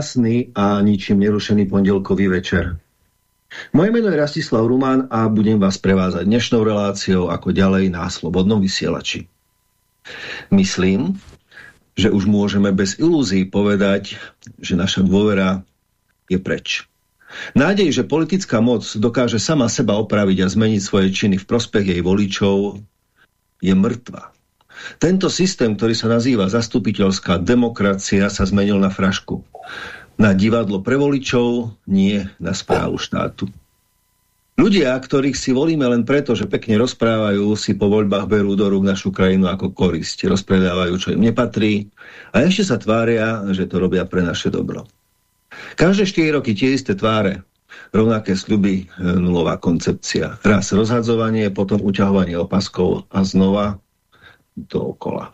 Krásny a ničím nerušený pondelkový večer. Moje meno je Rastislav Rumán a budem vás prevázať dnešnou reláciou ako ďalej na Slobodnom vysielači. Myslím, že už môžeme bez ilúzií povedať, že naša dôvera je preč. Nádej, že politická moc dokáže sama seba opraviť a zmeniť svoje činy v prospech jej voličov, je mŕtva. Tento systém, ktorý sa nazýva zastupiteľská demokracia, sa zmenil na frašku. Na divadlo pre voličov, nie na správu štátu. Ľudia, ktorých si volíme len preto, že pekne rozprávajú, si po voľbách berú do rúk našu krajinu ako korisť. Rozpredávajú, čo im nepatrí a ešte sa tvária, že to robia pre naše dobro. Každé 4 roky tie isté tváre, rovnaké sľuby, nulová koncepcia. Raz rozhadzovanie, potom uťahovanie opaskov a znova dookola.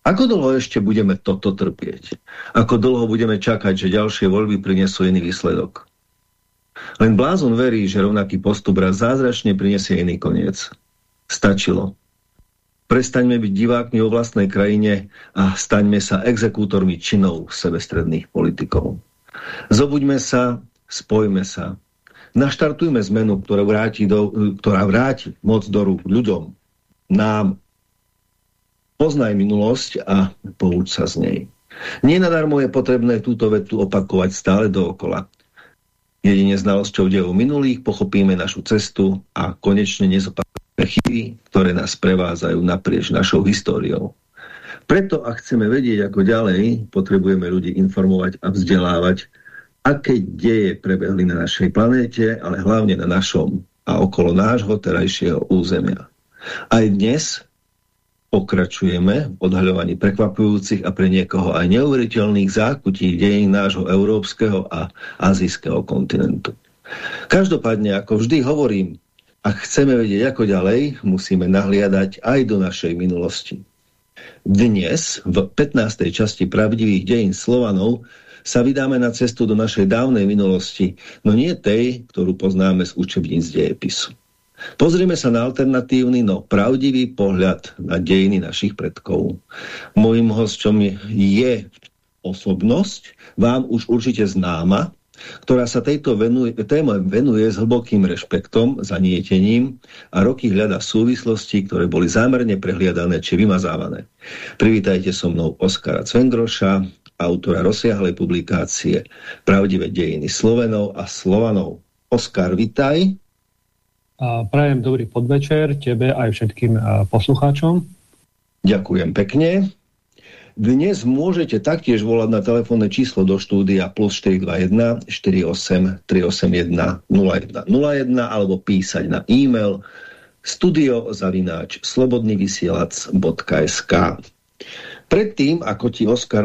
Ako dlho ešte budeme toto trpieť? Ako dlho budeme čakať, že ďalšie voľby prinesú iný výsledok? Len blázon verí, že rovnaký postup raz zázračne prinesie iný koniec. Stačilo. Prestaňme byť divákmi o vlastnej krajine a staňme sa exekútormi činov sebestredných politikov. Zobuďme sa, spojme sa. Naštartujme zmenu, ktorá vráti, do, ktorá vráti moc do rúk ľuďom, nám, Poznaj minulosť a pouč sa z nej. Nenadarmo je potrebné túto vetu opakovať stále dookola. Jedine znalosťou dejov minulých pochopíme našu cestu a konečne nezopakujeme chyby, ktoré nás prevádzajú naprieč našou históriou. Preto, ak chceme vedieť, ako ďalej, potrebujeme ľudí informovať a vzdelávať, aké deje prebehli na našej planéte, ale hlavne na našom a okolo nášho terajšieho územia. Aj dnes pokračujeme v odhaľovaní prekvapujúcich a pre niekoho aj neuveriteľných zákutí dejín nášho európskeho a azijského kontinentu. Každopádne, ako vždy hovorím, ak chceme vedieť ako ďalej, musíme nahliadať aj do našej minulosti. Dnes, v 15. časti pravdivých dejín Slovanov, sa vydáme na cestu do našej dávnej minulosti, no nie tej, ktorú poznáme z učebníc dejepisu. Pozrieme sa na alternatívny, no pravdivý pohľad na dejiny našich predkov. Mojím hosťom je osobnosť, vám už určite známa, ktorá sa tejto venuje, téme venuje s hlbokým rešpektom, zanietením a roky hľada súvislosti, ktoré boli zámerne prehliadané či vymazávané. Privítajte so mnou Oskara Cvengroša, autora rozsiahlej publikácie Pravdivé dejiny Slovenov a Slovanov. Oskar, vitaj. Prajem dobrý podvečer tebe aj všetkým poslucháčom. Ďakujem pekne. Dnes môžete taktiež volať na telefónne číslo do štúdia plus 421 48 381 0101 alebo písať na e-mail studiozavináč slobodnyvysielac.sk Predtým, ako ti, Oskar,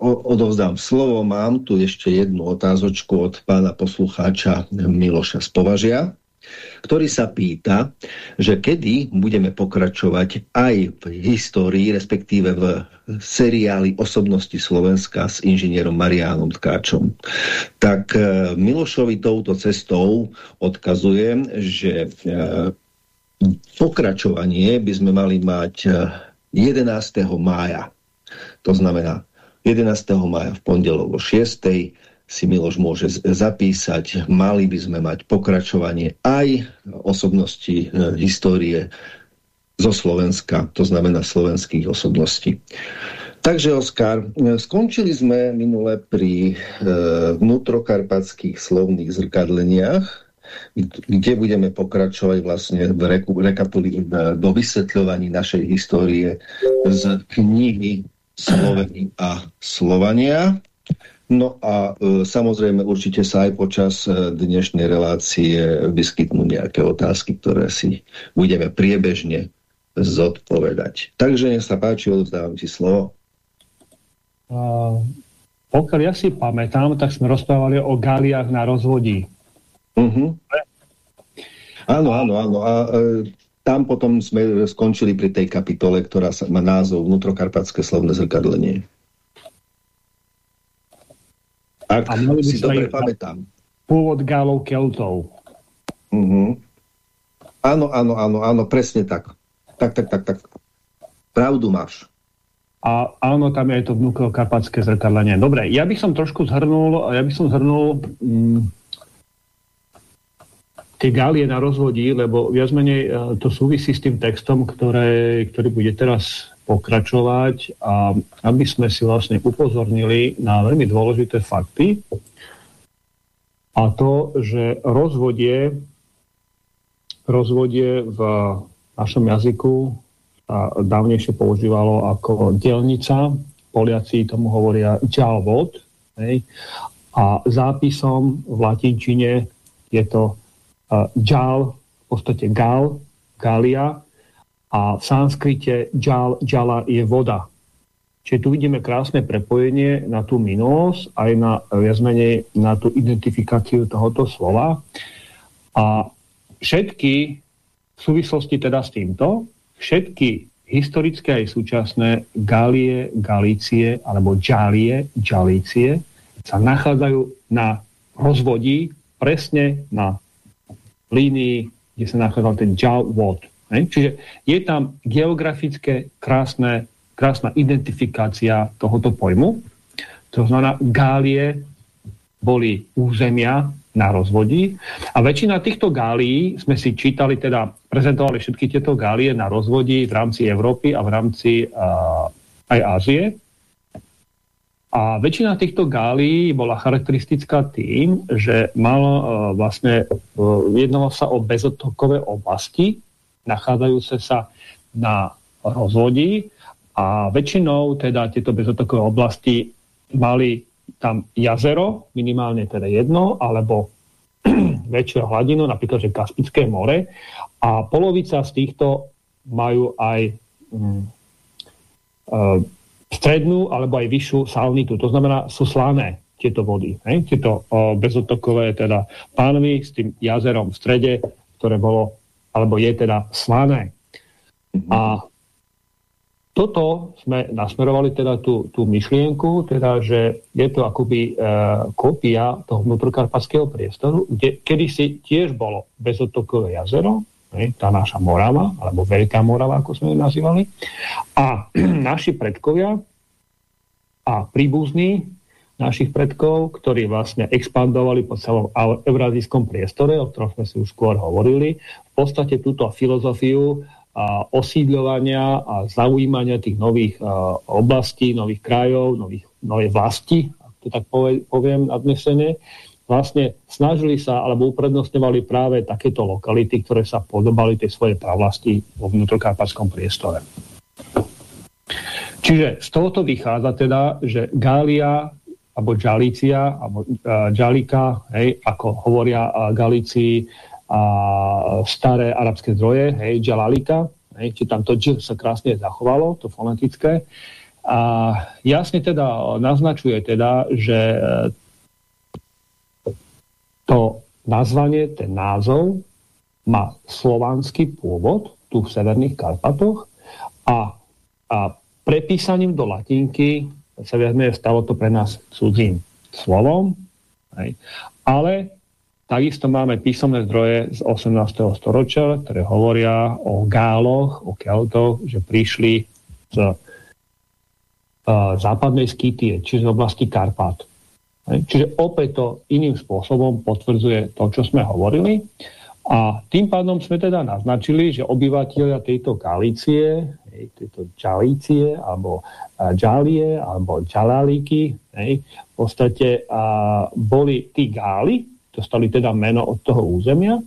odovzdám slovo, mám tu ešte jednu otázočku od pána poslucháča Miloša Spovažia ktorý sa pýta, že kedy budeme pokračovať aj v histórii, respektíve v seriáli Osobnosti Slovenska s inžinierom Mariánom Tkáčom. Tak e, Milošovi touto cestou odkazujem, že e, pokračovanie by sme mali mať 11. E, mája. To znamená 11. mája v pondelok o 6 si Miloš môže zapísať. Mali by sme mať pokračovanie aj osobnosti e, histórie zo Slovenska, to znamená slovenských osobností. Takže, Oskar, e, skončili sme minule pri e, vnútrokarpatských slovných zrkadleniach, kde budeme pokračovať vlastne v rekapuli do vysvetľovaní našej histórie z knihy Slovení a Slovania. No a e, samozrejme určite sa aj počas e, dnešnej relácie vyskytnú nejaké otázky, ktoré si budeme priebežne zodpovedať. Takže nech sa páči, odovzdávam ti slovo. Uh, pokiaľ ja si pamätám, tak sme rozprávali o galiach na rozvodí. Uh -huh. Áno, áno, áno. A e, tam potom sme skončili pri tej kapitole, ktorá sa, má názov Vnútrokarpatské slovné zrkadlenie. Ak a mali by si dobre pamätám. Pôvod Gálov Keltov. Uh -huh. Áno, áno, áno, áno, presne tak. Tak, tak, tak, tak. Pravdu máš. a áno, tam je aj to vnúkokarpatské zrkadlenie. Dobre, ja by som trošku zhrnul, ja by som zhrnul mm, tie gálie na rozvodí, lebo viac menej e, to súvisí s tým textom, ktoré, ktorý bude teraz pokračovať a aby sme si vlastne upozornili na veľmi dôležité fakty a to, že rozvodie rozvodie v našom jazyku sa dávnejšie používalo ako dielnica. Poliaci tomu hovoria ďalvod. A zápisom v latinčine je to ďal, v podstate gal, galia, a v sanskrite ďal, ďala je voda. Čiže tu vidíme krásne prepojenie na tú minulosť, aj na, viac menej, na tú identifikáciu tohoto slova. A všetky v súvislosti teda s týmto, všetky historické aj súčasné Galie, Galície alebo Džalie, Džalície sa nachádzajú na rozvodí presne na línii, kde sa nachádzal ten Džal Vod. Čiže je tam geografické krásne, krásna identifikácia tohoto pojmu. To znamená, Gálie boli územia na rozvodí a väčšina týchto gálií sme si čítali, teda prezentovali všetky tieto gálie na rozvodí v rámci Európy a v rámci uh, aj Ázie. A väčšina týchto gálií bola charakteristická tým, že mal uh, vlastne uh, jednalo sa o bezotokové oblasti, nachádzajúce sa na rozvodí a väčšinou teda tieto bezotokové oblasti mali tam jazero, minimálne teda jedno, alebo väčšie hladinu, napríklad že Kaspické more a polovica z týchto majú aj mm, e, strednú alebo aj vyššiu salnitu. To znamená, sú slané tieto vody. Ne? Tieto o, bezotokové teda pánvy s tým jazerom v strede, ktoré bolo alebo je teda slané. A toto sme nasmerovali teda tú, tú myšlienku, teda, že je to akoby e, kópia toho vnútrokarpatského priestoru, kde kedysi tiež bolo bezotokové jazero, ne, tá naša Morava, alebo Veľká Morava, ako sme ju nazývali. A naši predkovia a príbuzní našich predkov, ktorí vlastne expandovali po celom eurazijskom priestore, o ktorom sme si už skôr hovorili, v podstate túto filozofiu a osídľovania a zaujímania tých nových a, oblastí, nových krajov, nových, novej vlasti, ak to tak poviem nadnesene, vlastne snažili sa alebo uprednostňovali práve takéto lokality, ktoré sa podobali tej svojej pravlasti vo vnútrokápatskom priestore. Čiže z tohoto vychádza teda, že Gália alebo Džalícia, alebo Džalika, hej, ako hovoria uh, Galícii, a staré arabské zdroje, hej, Jalalika, hej, či tam to sa krásne zachovalo, to fonetické. A jasne teda naznačuje teda, že e, to nazvanie, ten názov má slovanský pôvod tu v Severných Karpatoch a, a prepísaním do latinky sa viac stalo to pre nás cudzím slovom, hej. ale Takisto máme písomné zdroje z 18. storočia, ktoré hovoria o Gáloch, o Keltoch, že prišli z uh, západnej Skýtie, čiže z oblasti Karpát. Čiže opäť to iným spôsobom potvrdzuje to, čo sme hovorili. A tým pádom sme teda naznačili, že obyvateľia tejto Galície, tejto Čalície, alebo Džalie, alebo Čalálíky, v podstate a, boli tí Gáli, dostali teda meno od toho územia.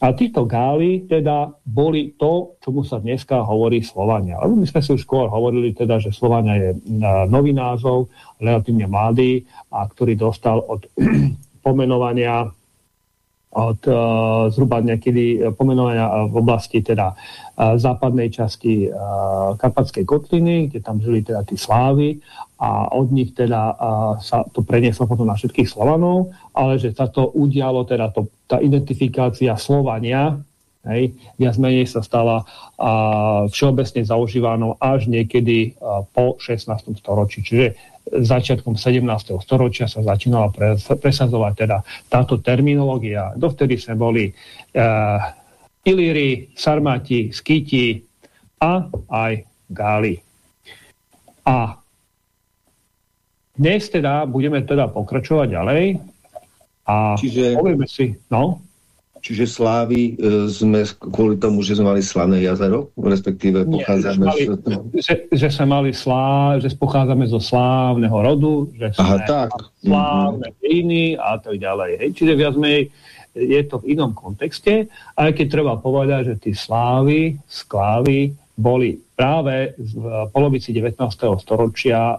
A títo Gáli teda boli to, čomu sa dneska hovorí Slovania. Lebo my sme si už skôr hovorili teda, že Slovania je nový názov, relatívne mladý, a ktorý dostal od pomenovania od uh, zhruba niekedy pomenovania v oblasti teda západnej časti Karpatskej kotliny, kde tam žili teda tí slávy a od nich teda sa to prenieslo potom na všetkých Slovanov, ale že sa to udialo, teda to, tá identifikácia Slovania Hej, viac menej sa stala a, všeobecne zaužívanou až niekedy a, po 16. storočí. Čiže začiatkom 17. storočia sa začínala presadzovať teda táto terminológia. Dovtedy sme boli e, Ilíri, Sarmati, Skyti a aj Gáli. A dnes teda budeme teda pokračovať ďalej a Čiže... povieme si, no, Čiže Slávy e, sme kvôli tomu, že sme mali slavné jazero, respektíve pochádzame Nie, že, mali, z... že, že sme mali slá, že pochádzame zo slávneho rodu, že sme Aha, tak. slávne mm -hmm. iní a tak ďalej. Hej. Čiže viac menej je to v inom kontexte, aj keď treba povedať, že tí slávy, sklávy boli práve v polovici 19. storočia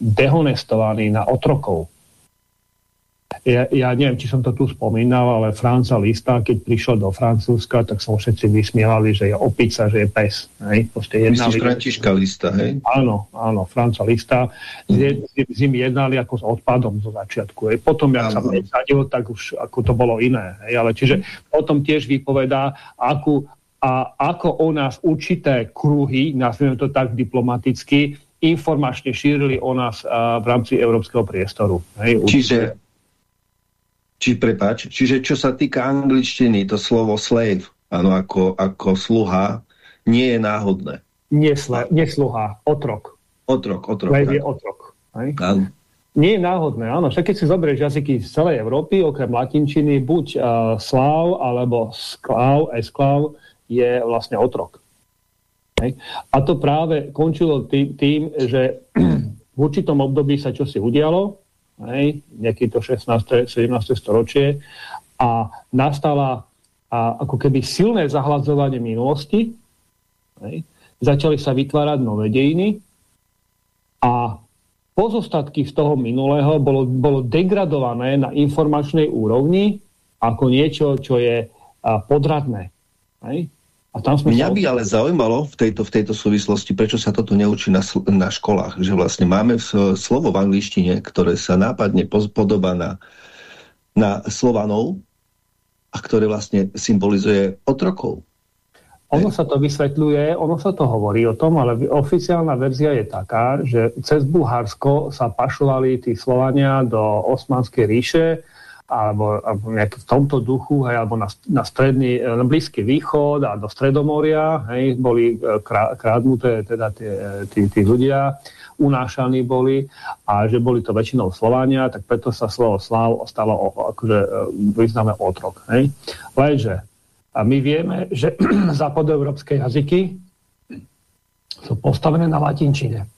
dehonestovaní na otrokov ja, ja neviem, či som to tu spomínal, ale Franca Lista, keď prišiel do Francúzska, tak som všetci vysmievali, že je opica, že je pes. Hej? Myslíš Františka Lista, hej? Áno, áno, Franca Lista. Mm. S ním jednali ako s odpadom zo začiatku. Hej? Potom, jak sa presadil, tak už ako to bolo iné. Hej? Ale čiže potom tiež vypovedá, akú, a ako o nás určité kruhy, nazvime to tak diplomaticky, informačne šírili o nás a, v rámci európskeho priestoru. Hej, Čiže či prepač, čiže čo sa týka angličtiny, to slovo slave, áno, ako, ako sluha, nie je náhodné. Nie, sle, nie sluha, otrok. Otrok, otrok. Slave je otrok. Hej? Nie je náhodné, áno. Však keď si zoberieš jazyky z celej Európy, okrem latinčiny, buď uh, slav, alebo sklav, esklav, je vlastne otrok. Hej? A to práve končilo tým, tým že v určitom období sa čosi udialo, hej, nejaké to 16. 17. storočie a nastala a ako keby silné zahladzovanie minulosti, hej, začali sa vytvárať nové dejiny a pozostatky z toho minulého bolo, bolo degradované na informačnej úrovni ako niečo, čo je a, podradné. Hej? A tam sme Mňa by ale zaujímalo v tejto, v tejto súvislosti, prečo sa toto neučí na, na školách. Že vlastne máme slovo v angličtine, ktoré sa nápadne podobá na, na Slovanov a ktoré vlastne symbolizuje otrokov. Ono sa to vysvetľuje, ono sa to hovorí o tom, ale oficiálna verzia je taká, že cez Bulharsko sa pašovali tí Slovania do Osmanskej ríše, alebo, alebo v tomto duchu, hej, alebo na, na, stredný, na Blízky východ a do Stredomoria, hej, boli e, krá, krádnuté teda e, tí, tí ľudia, unášaní boli a že boli to väčšinou Slovania, tak preto sa slovo slav ostalo akože e, významné otrok. Hej. Lenže a my vieme, že západoeurópske jazyky sú postavené na latinčine.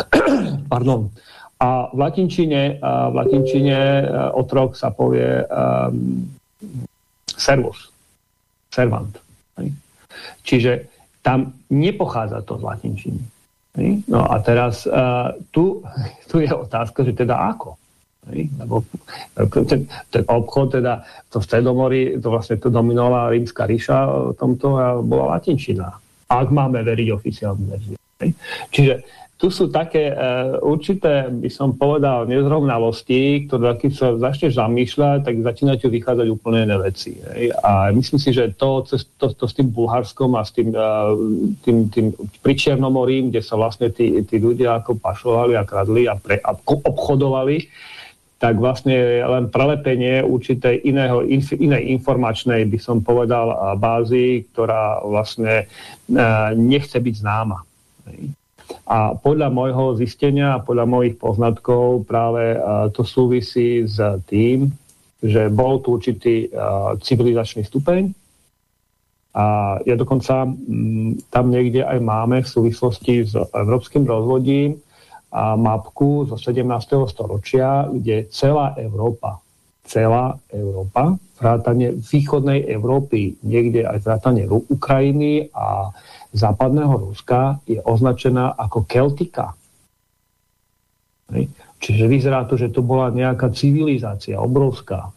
Pardon. A v latinčine, v latinčine e, otrok sa povie um, servus, servant. Čiže tam nepochádza to z latinčiny. No a teraz uh, tu, tu je otázka, že teda ako? Lebo ten, ten obchod, teda to v Stredomori, to vlastne to dominovala rímska ríša, tomto bola latinčina. Ak máme veriť oficiálnu verziu. Čiže tu sú také uh, určité, by som povedal, nezrovnalosti, ktoré keď sa začneš zamýšľať, tak začínajú vychádzať úplne iné veci. Hej. A myslím si, že to, to, to, s tým Bulharskom a s tým, uh, tým, tým pri kde sa vlastne tí, tí ľudia ako pašovali a kradli a, pre, a obchodovali, tak vlastne len prelepenie určitej iného, inf, inej informačnej, by som povedal, bázy, ktorá vlastne uh, nechce byť známa. A podľa môjho zistenia a podľa mojich poznatkov práve to súvisí s tým, že bol tu určitý civilizačný stupeň a ja dokonca tam niekde aj máme v súvislosti s európskym rozvodím mapku zo 17. storočia, kde celá Európa, celá Európa, vrátane východnej Európy, niekde aj vrátane Ukrajiny a západného Ruska je označená ako Keltika. Čiže vyzerá to, že to bola nejaká civilizácia obrovská,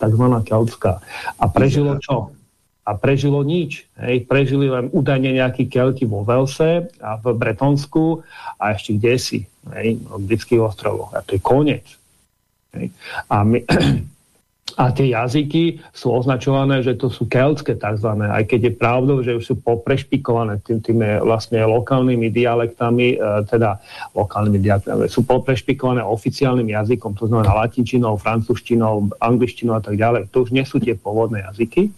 takzvaná keltská. A prežilo čo? A prežilo nič. Hej. Prežili len údajne nejakí kelti vo Velse a v Bretonsku a ešte kde si, v britských ostrovoch. A to je koniec. Hej. A my, a tie jazyky sú označované, že to sú keltské tzv. Aj keď je pravdou, že už sú poprešpikované tým, tými vlastne lokálnymi dialektami, e, teda lokálnymi dialektami, sú poprešpikované oficiálnym jazykom, to znamená latinčinou, francúzštinou, angličtinou a tak ďalej. To už nie sú tie pôvodné jazyky,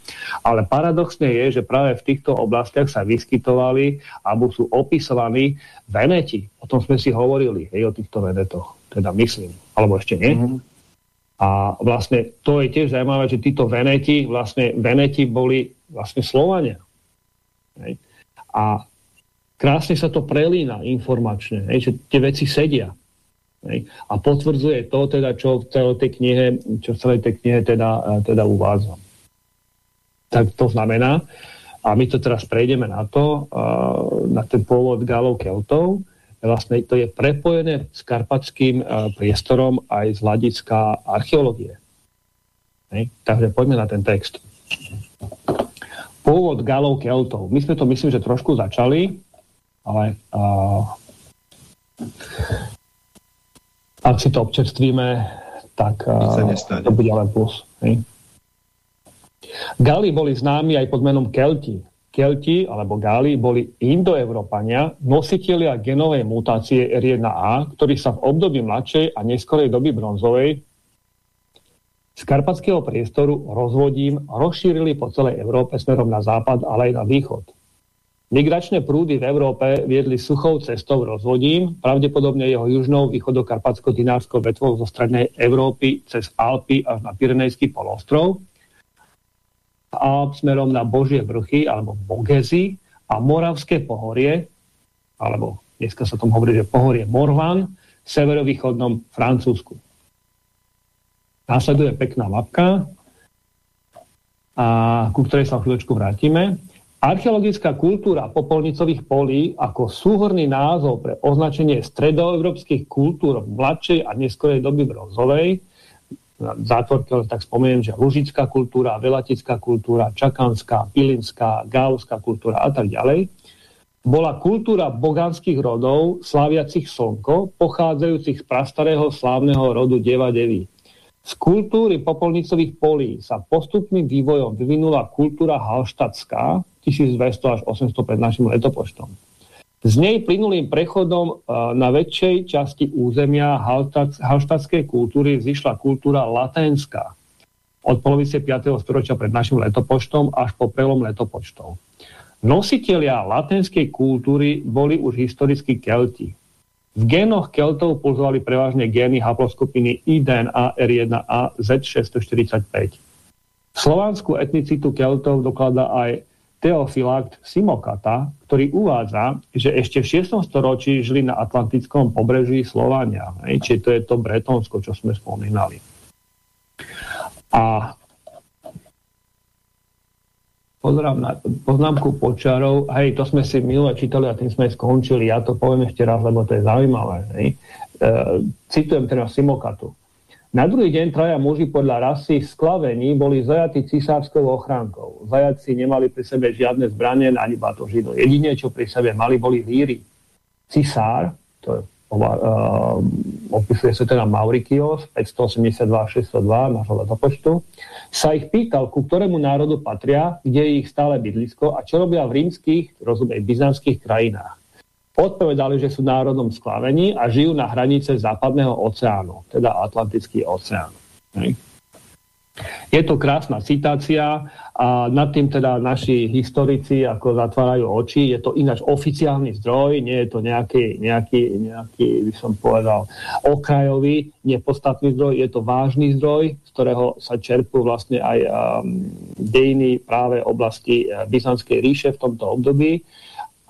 ale paradoxne je, že práve v týchto oblastiach sa vyskytovali alebo sú opisovaní veneti. O tom sme si hovorili, hej, o týchto venetoch. Teda myslím, alebo ešte nie. Mm -hmm. A vlastne to je tiež zaujímavé, že títo Veneti, vlastne Veneti boli vlastne Slovania. Hej. A krásne sa to prelína informačne, hej, že tie veci sedia. Hej. A potvrdzuje to, teda, čo v tej knihe, čo v celej tej knihe teda, teda uvádzam. Tak to znamená, a my to teraz prejdeme na to, na ten pôvod Galov Keltov, vlastne to je prepojené s karpatským uh, priestorom aj z hľadiska archeológie. Hej? Takže poďme na ten text. Pôvod Galov Keltov. My sme to myslím, že trošku začali, ale uh, ak si to občerstvíme, tak uh, to bude len plus. Hej? Gali boli známi aj pod menom Kelti. Kelti alebo Gáli boli indoevropania, nositelia genovej mutácie R1A, ktorí sa v období mladšej a neskorej doby bronzovej z karpatského priestoru rozvodím rozšírili po celej Európe smerom na západ, ale aj na východ. Migračné prúdy v Európe viedli suchou cestou rozvodím, pravdepodobne jeho južnou východokarpatsko-dinárskou vetvou zo strednej Európy cez Alpy až na Pyrenejský polostrov, Alp smerom na Božie vrchy alebo Bogezy a Moravské pohorie, alebo dneska sa tom hovorí, že pohorie Morvan, v severovýchodnom Francúzsku. Následuje pekná mapka, a ku ktorej sa chvíľočku vrátime. Archeologická kultúra popolnicových polí ako súhorný názov pre označenie stredoeurópskych kultúr mladšej a neskorej doby bronzovej zátvorke, tak spomeniem, že lužická kultúra, velatická kultúra, čakanská, pilinská, gálovská kultúra a tak ďalej, bola kultúra boganských rodov, sláviacich slnko, pochádzajúcich z prastarého slávneho rodu Deva Devy. Z kultúry popolnicových polí sa postupným vývojom vyvinula kultúra halštatská 1200 až 800 pred našim letopočtom. Z nej plynulým prechodom na väčšej časti územia halštatskej kultúry zišla kultúra laténská od polovice 5. storočia pred našim letopočtom až po prelom letopočtov. Nositelia latenskej kultúry boli už historicky Kelti. V génoch Keltov pulzovali prevažne gény haploskupiny IDNA R1A Z645. Slovanskú etnicitu Keltov dokladá aj Teofilakt Simokata, ktorý uvádza, že ešte v 6. storočí žili na Atlantickom pobreží Slovania. Čiže to je to Bretonsko, čo sme spomínali. A pozrám na poznámku počarov. Hej, to sme si minule čítali a tým sme skončili. Ja to poviem ešte raz, lebo to je zaujímavé. Hej. E, citujem teraz Simokatu. Na druhý deň traja muži podľa rasy sklavení boli zajatí cisárskou ochránkou. Zajaci nemali pri sebe žiadne zbranie ani batožinu. Jedine, čo pri sebe mali, boli víry. Cisár, to je, uh, opisuje sa teda Maurikios, 582-602 nášho letopočtu, sa ich pýtal, ku ktorému národu patria, kde je ich stále bydlisko a čo robia v rímskych, rozumej, byzantských krajinách odpovedali, že sú národom sklavení a žijú na hranice západného oceánu, teda Atlantický oceán. Je to krásna citácia a nad tým teda naši historici ako zatvárajú oči. Je to ináč oficiálny zdroj, nie je to nejaký, nejaký, nejaký by som povedal, okrajový, nepodstatný zdroj. Je to vážny zdroj, z ktorého sa čerpú vlastne aj um, dejiny práve oblasti uh, Byzantskej ríše v tomto období.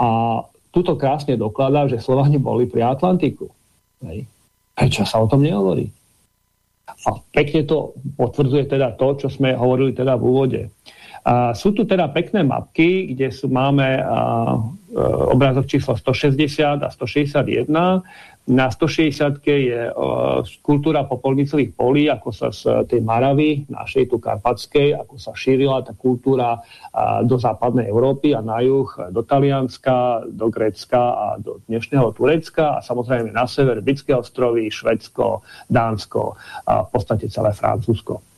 A tuto krásne dokladá, že Slovani boli pri Atlantiku. Hej. Prečo sa o tom nehovorí? A pekne to potvrdzuje teda to, čo sme hovorili teda v úvode. A sú tu teda pekné mapky, kde sú, máme a, e, obrázok číslo 160 a 161 na 160 je uh, kultúra popolnicových polí, ako sa z tej Maravy, našej tu Karpatskej, ako sa šírila tá kultúra uh, do západnej Európy a na juh do Talianska, do Grécka a do dnešného Turecka a samozrejme na sever Britské ostrovy, Švedsko, Dánsko a v podstate celé Francúzsko.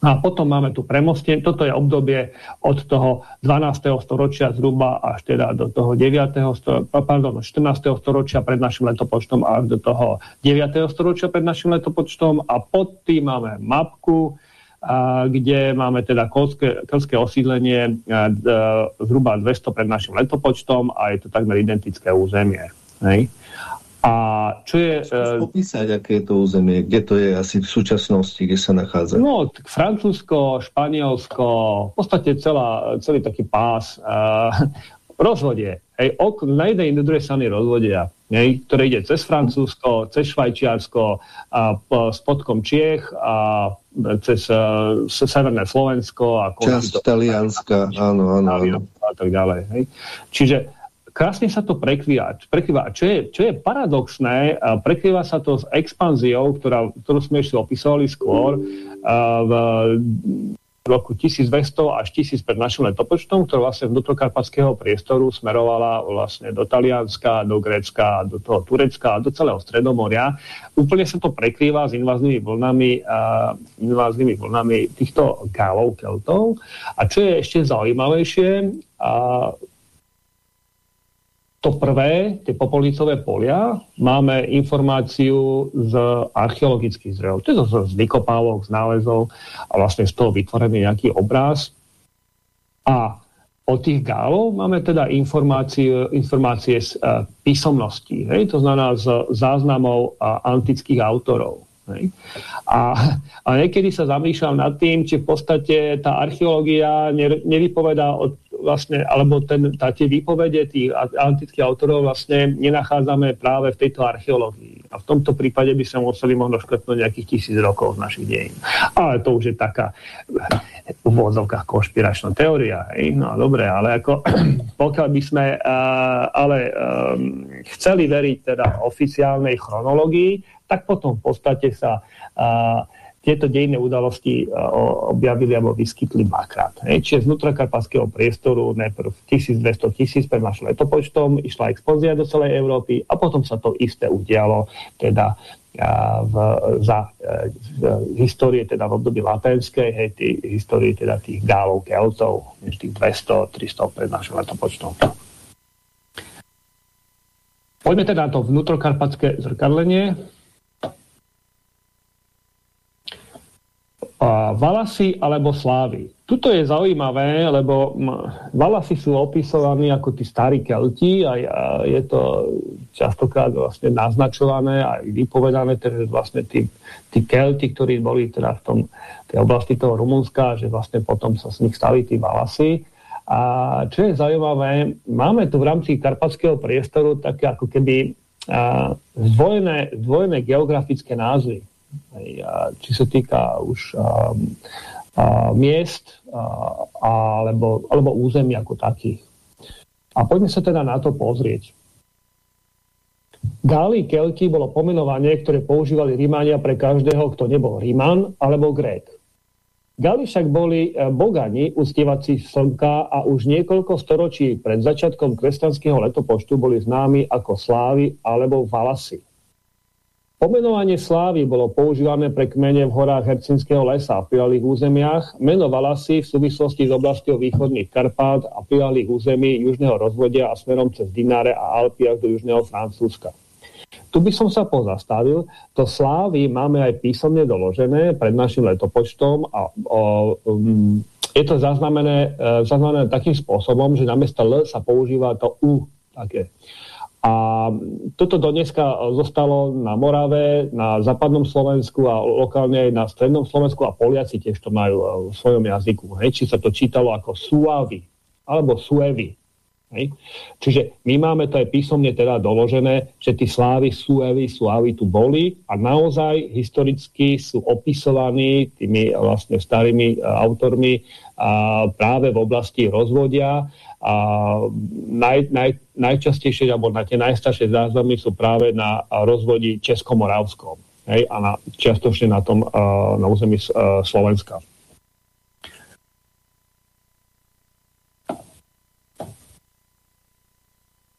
A potom máme tu premostenie, toto je obdobie od toho 12. storočia zhruba až teda do toho 9. Storočia, pardon, 14. storočia pred našim letopočtom až do toho 9. storočia pred našim letopočtom a pod tým máme mapku, a, kde máme teda kolské osídlenie a, a, zhruba 200 pred našim letopočtom a je to takmer identické územie. Hej? A čo je... Uh, popísať, aké je to územie, kde to je asi v súčasnosti, kde sa nachádza? No, Francúzsko, Španielsko, v podstate celá, celý taký pás uh, rozvodie. Hej, ok, na jednej i na druhej strany rozvodia, hej, ktoré ide cez Francúzsko, cez Švajčiarsko, a spodkom Čiech a cez uh, severné Slovensko. A Časť Talianska, áno, áno, áno. A tak ďalej. Hej. Čiže krásne sa to prekvíva. prekvíva. Čo, je, čo je paradoxné, prekvíva sa to s expanziou, ktorá, ktorú sme ešte opisovali skôr, v roku 1200 až 1000 pred našim letopočtom, ktorá vlastne vnútrokarpatského priestoru smerovala vlastne do Talianska, do Grécka, do toho Turecka, do celého Stredomoria. Úplne sa to prekrýva s inváznými vlnami, uh, inváznými vlnami týchto gálov, keltov. A čo je ešte zaujímavejšie, uh, to prvé, tie popolicové polia, máme informáciu z archeologických zdrojov, to je z vykopávok, z nálezov a vlastne z toho vytvorený nejaký obraz. A od tých gálov máme teda informácie, z uh, písomností, hej? to znamená z záznamov uh, antických autorov. A, a niekedy sa zamýšľam nad tým, či v podstate tá archeológia nevypovedá od vlastne, alebo ten, tá, tie výpovede tých antických autorov vlastne nenachádzame práve v tejto archeológii. A v tomto prípade by sa museli možno škrtnúť nejakých tisíc rokov z našich dejín. Ale to už je taká v úvodzovkách konšpiračná teória. Hej? No dobre, ale ako pokiaľ by sme uh, ale um, chceli veriť teda oficiálnej chronológii, tak potom v podstate sa uh, tieto dejné udalosti objavili alebo vyskytli dvakrát. Čiže z vnútrokarpatského priestoru najprv 1200 tisíc pred našim letopočtom išla expozia do celej Európy a potom sa to isté udialo teda v, za v, histórie teda v období latenskej, hej, tý, histórie teda tých gálov, keltov, tých 200, 300 pred našim letopočtom. Poďme teda na to vnútrokarpatské zrkadlenie. Valasy alebo Slávy. Tuto je zaujímavé, lebo Valasy sú opisovaní ako tí starí Kelti a je to častokrát vlastne naznačované a vypovedané, teda vlastne tí, tí Kelti, ktorí boli teda v tom, tej oblasti toho Rumunska, že vlastne potom sa z nich stali tí Valasy. A čo je zaujímavé, máme tu v rámci karpatského priestoru také ako keby a, zdvojené, zdvojené geografické názvy či sa týka už a, a, miest a, alebo, alebo území ako takých. A poďme sa teda na to pozrieť. Gáli Kelti bolo pomenovanie, ktoré používali Rímania pre každého, kto nebol Ríman alebo Grék. Gáli však boli e, bogani, uctievací slnka a už niekoľko storočí pred začiatkom kresťanského letopočtu boli známi ako Slávy alebo Valasy. Pomenovanie slávy bolo používané pre kmene v horách Hercinského lesa a prilých územiach, meno Valasy v súvislosti s oblasťou východných Karpát a prilých území južného rozvodia a smerom cez Dináre a Alpy až do južného Francúzska. Tu by som sa pozastavil. To slávy máme aj písomne doložené pred našim letopočtom a o, um, je to zaznamené, e, zaznamené takým spôsobom, že namiesto L sa používa to U. Také. A toto dneska zostalo na Morave, na západnom Slovensku a lokálne aj na strednom Slovensku a Poliaci tiež to majú eh, v svojom jazyku. Hej? Či sa to čítalo ako Suavy alebo Suevy. Hej? Čiže my máme to aj písomne teda doložené, že tí slávy, Suevy, Suavy tu boli a naozaj historicky sú opisovaní tými vlastne starými uh, autormi uh, práve v oblasti rozvodia a naj, naj, najčastejšie, alebo na tie najstaršie záznamy sú práve na rozvodí Českomoravskom hej, a na, čiastočne na tom na území Slovenska.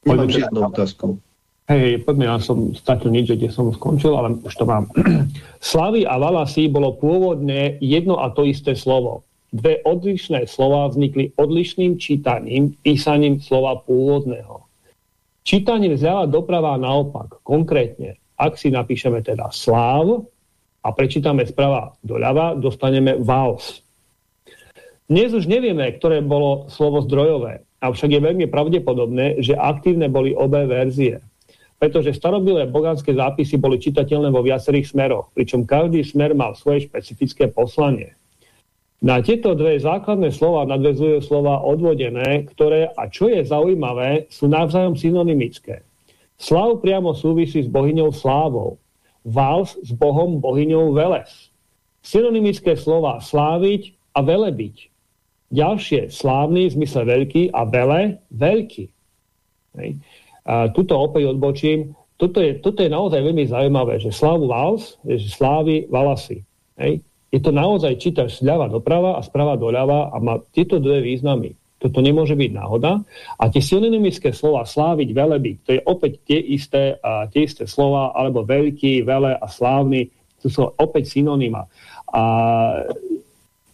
Mám jednu otázku. Hej, poďme, ja som stačil nič, kde som skončil, ale už to mám. Slavy a Valasy bolo pôvodne jedno a to isté slovo. Dve odlišné slova vznikli odlišným čítaním, písaním slova pôvodného. Čítaním zľava doprava naopak. Konkrétne, ak si napíšeme teda sláv a prečítame sprava doľava, dostaneme vals. Dnes už nevieme, ktoré bolo slovo zdrojové, avšak je veľmi pravdepodobné, že aktívne boli obe verzie pretože starobilé bogánske zápisy boli čitateľné vo viacerých smeroch, pričom každý smer mal svoje špecifické poslanie. Na tieto dve základné slova nadvezujú slova odvodené, ktoré, a čo je zaujímavé, sú navzájom synonymické. Slav priamo súvisí s bohyňou slávou, vals s bohom bohyňou veles. Synonymické slova sláviť a velebiť. Ďalšie slávny v zmysle veľký a vele veľký. Hej. A tuto opäť odbočím. Toto je, toto je naozaj veľmi zaujímavé, že slávu Vals, že slávy Valasy. Hej. Je to naozaj čítaš zľava doprava a sprava doľava a má tieto dve významy. Toto nemôže byť náhoda. A tie synonymické slova sláviť, velebiť, to je opäť tie isté, a tie isté slova, alebo veľký, vele a slávny, to sú opäť synonyma. A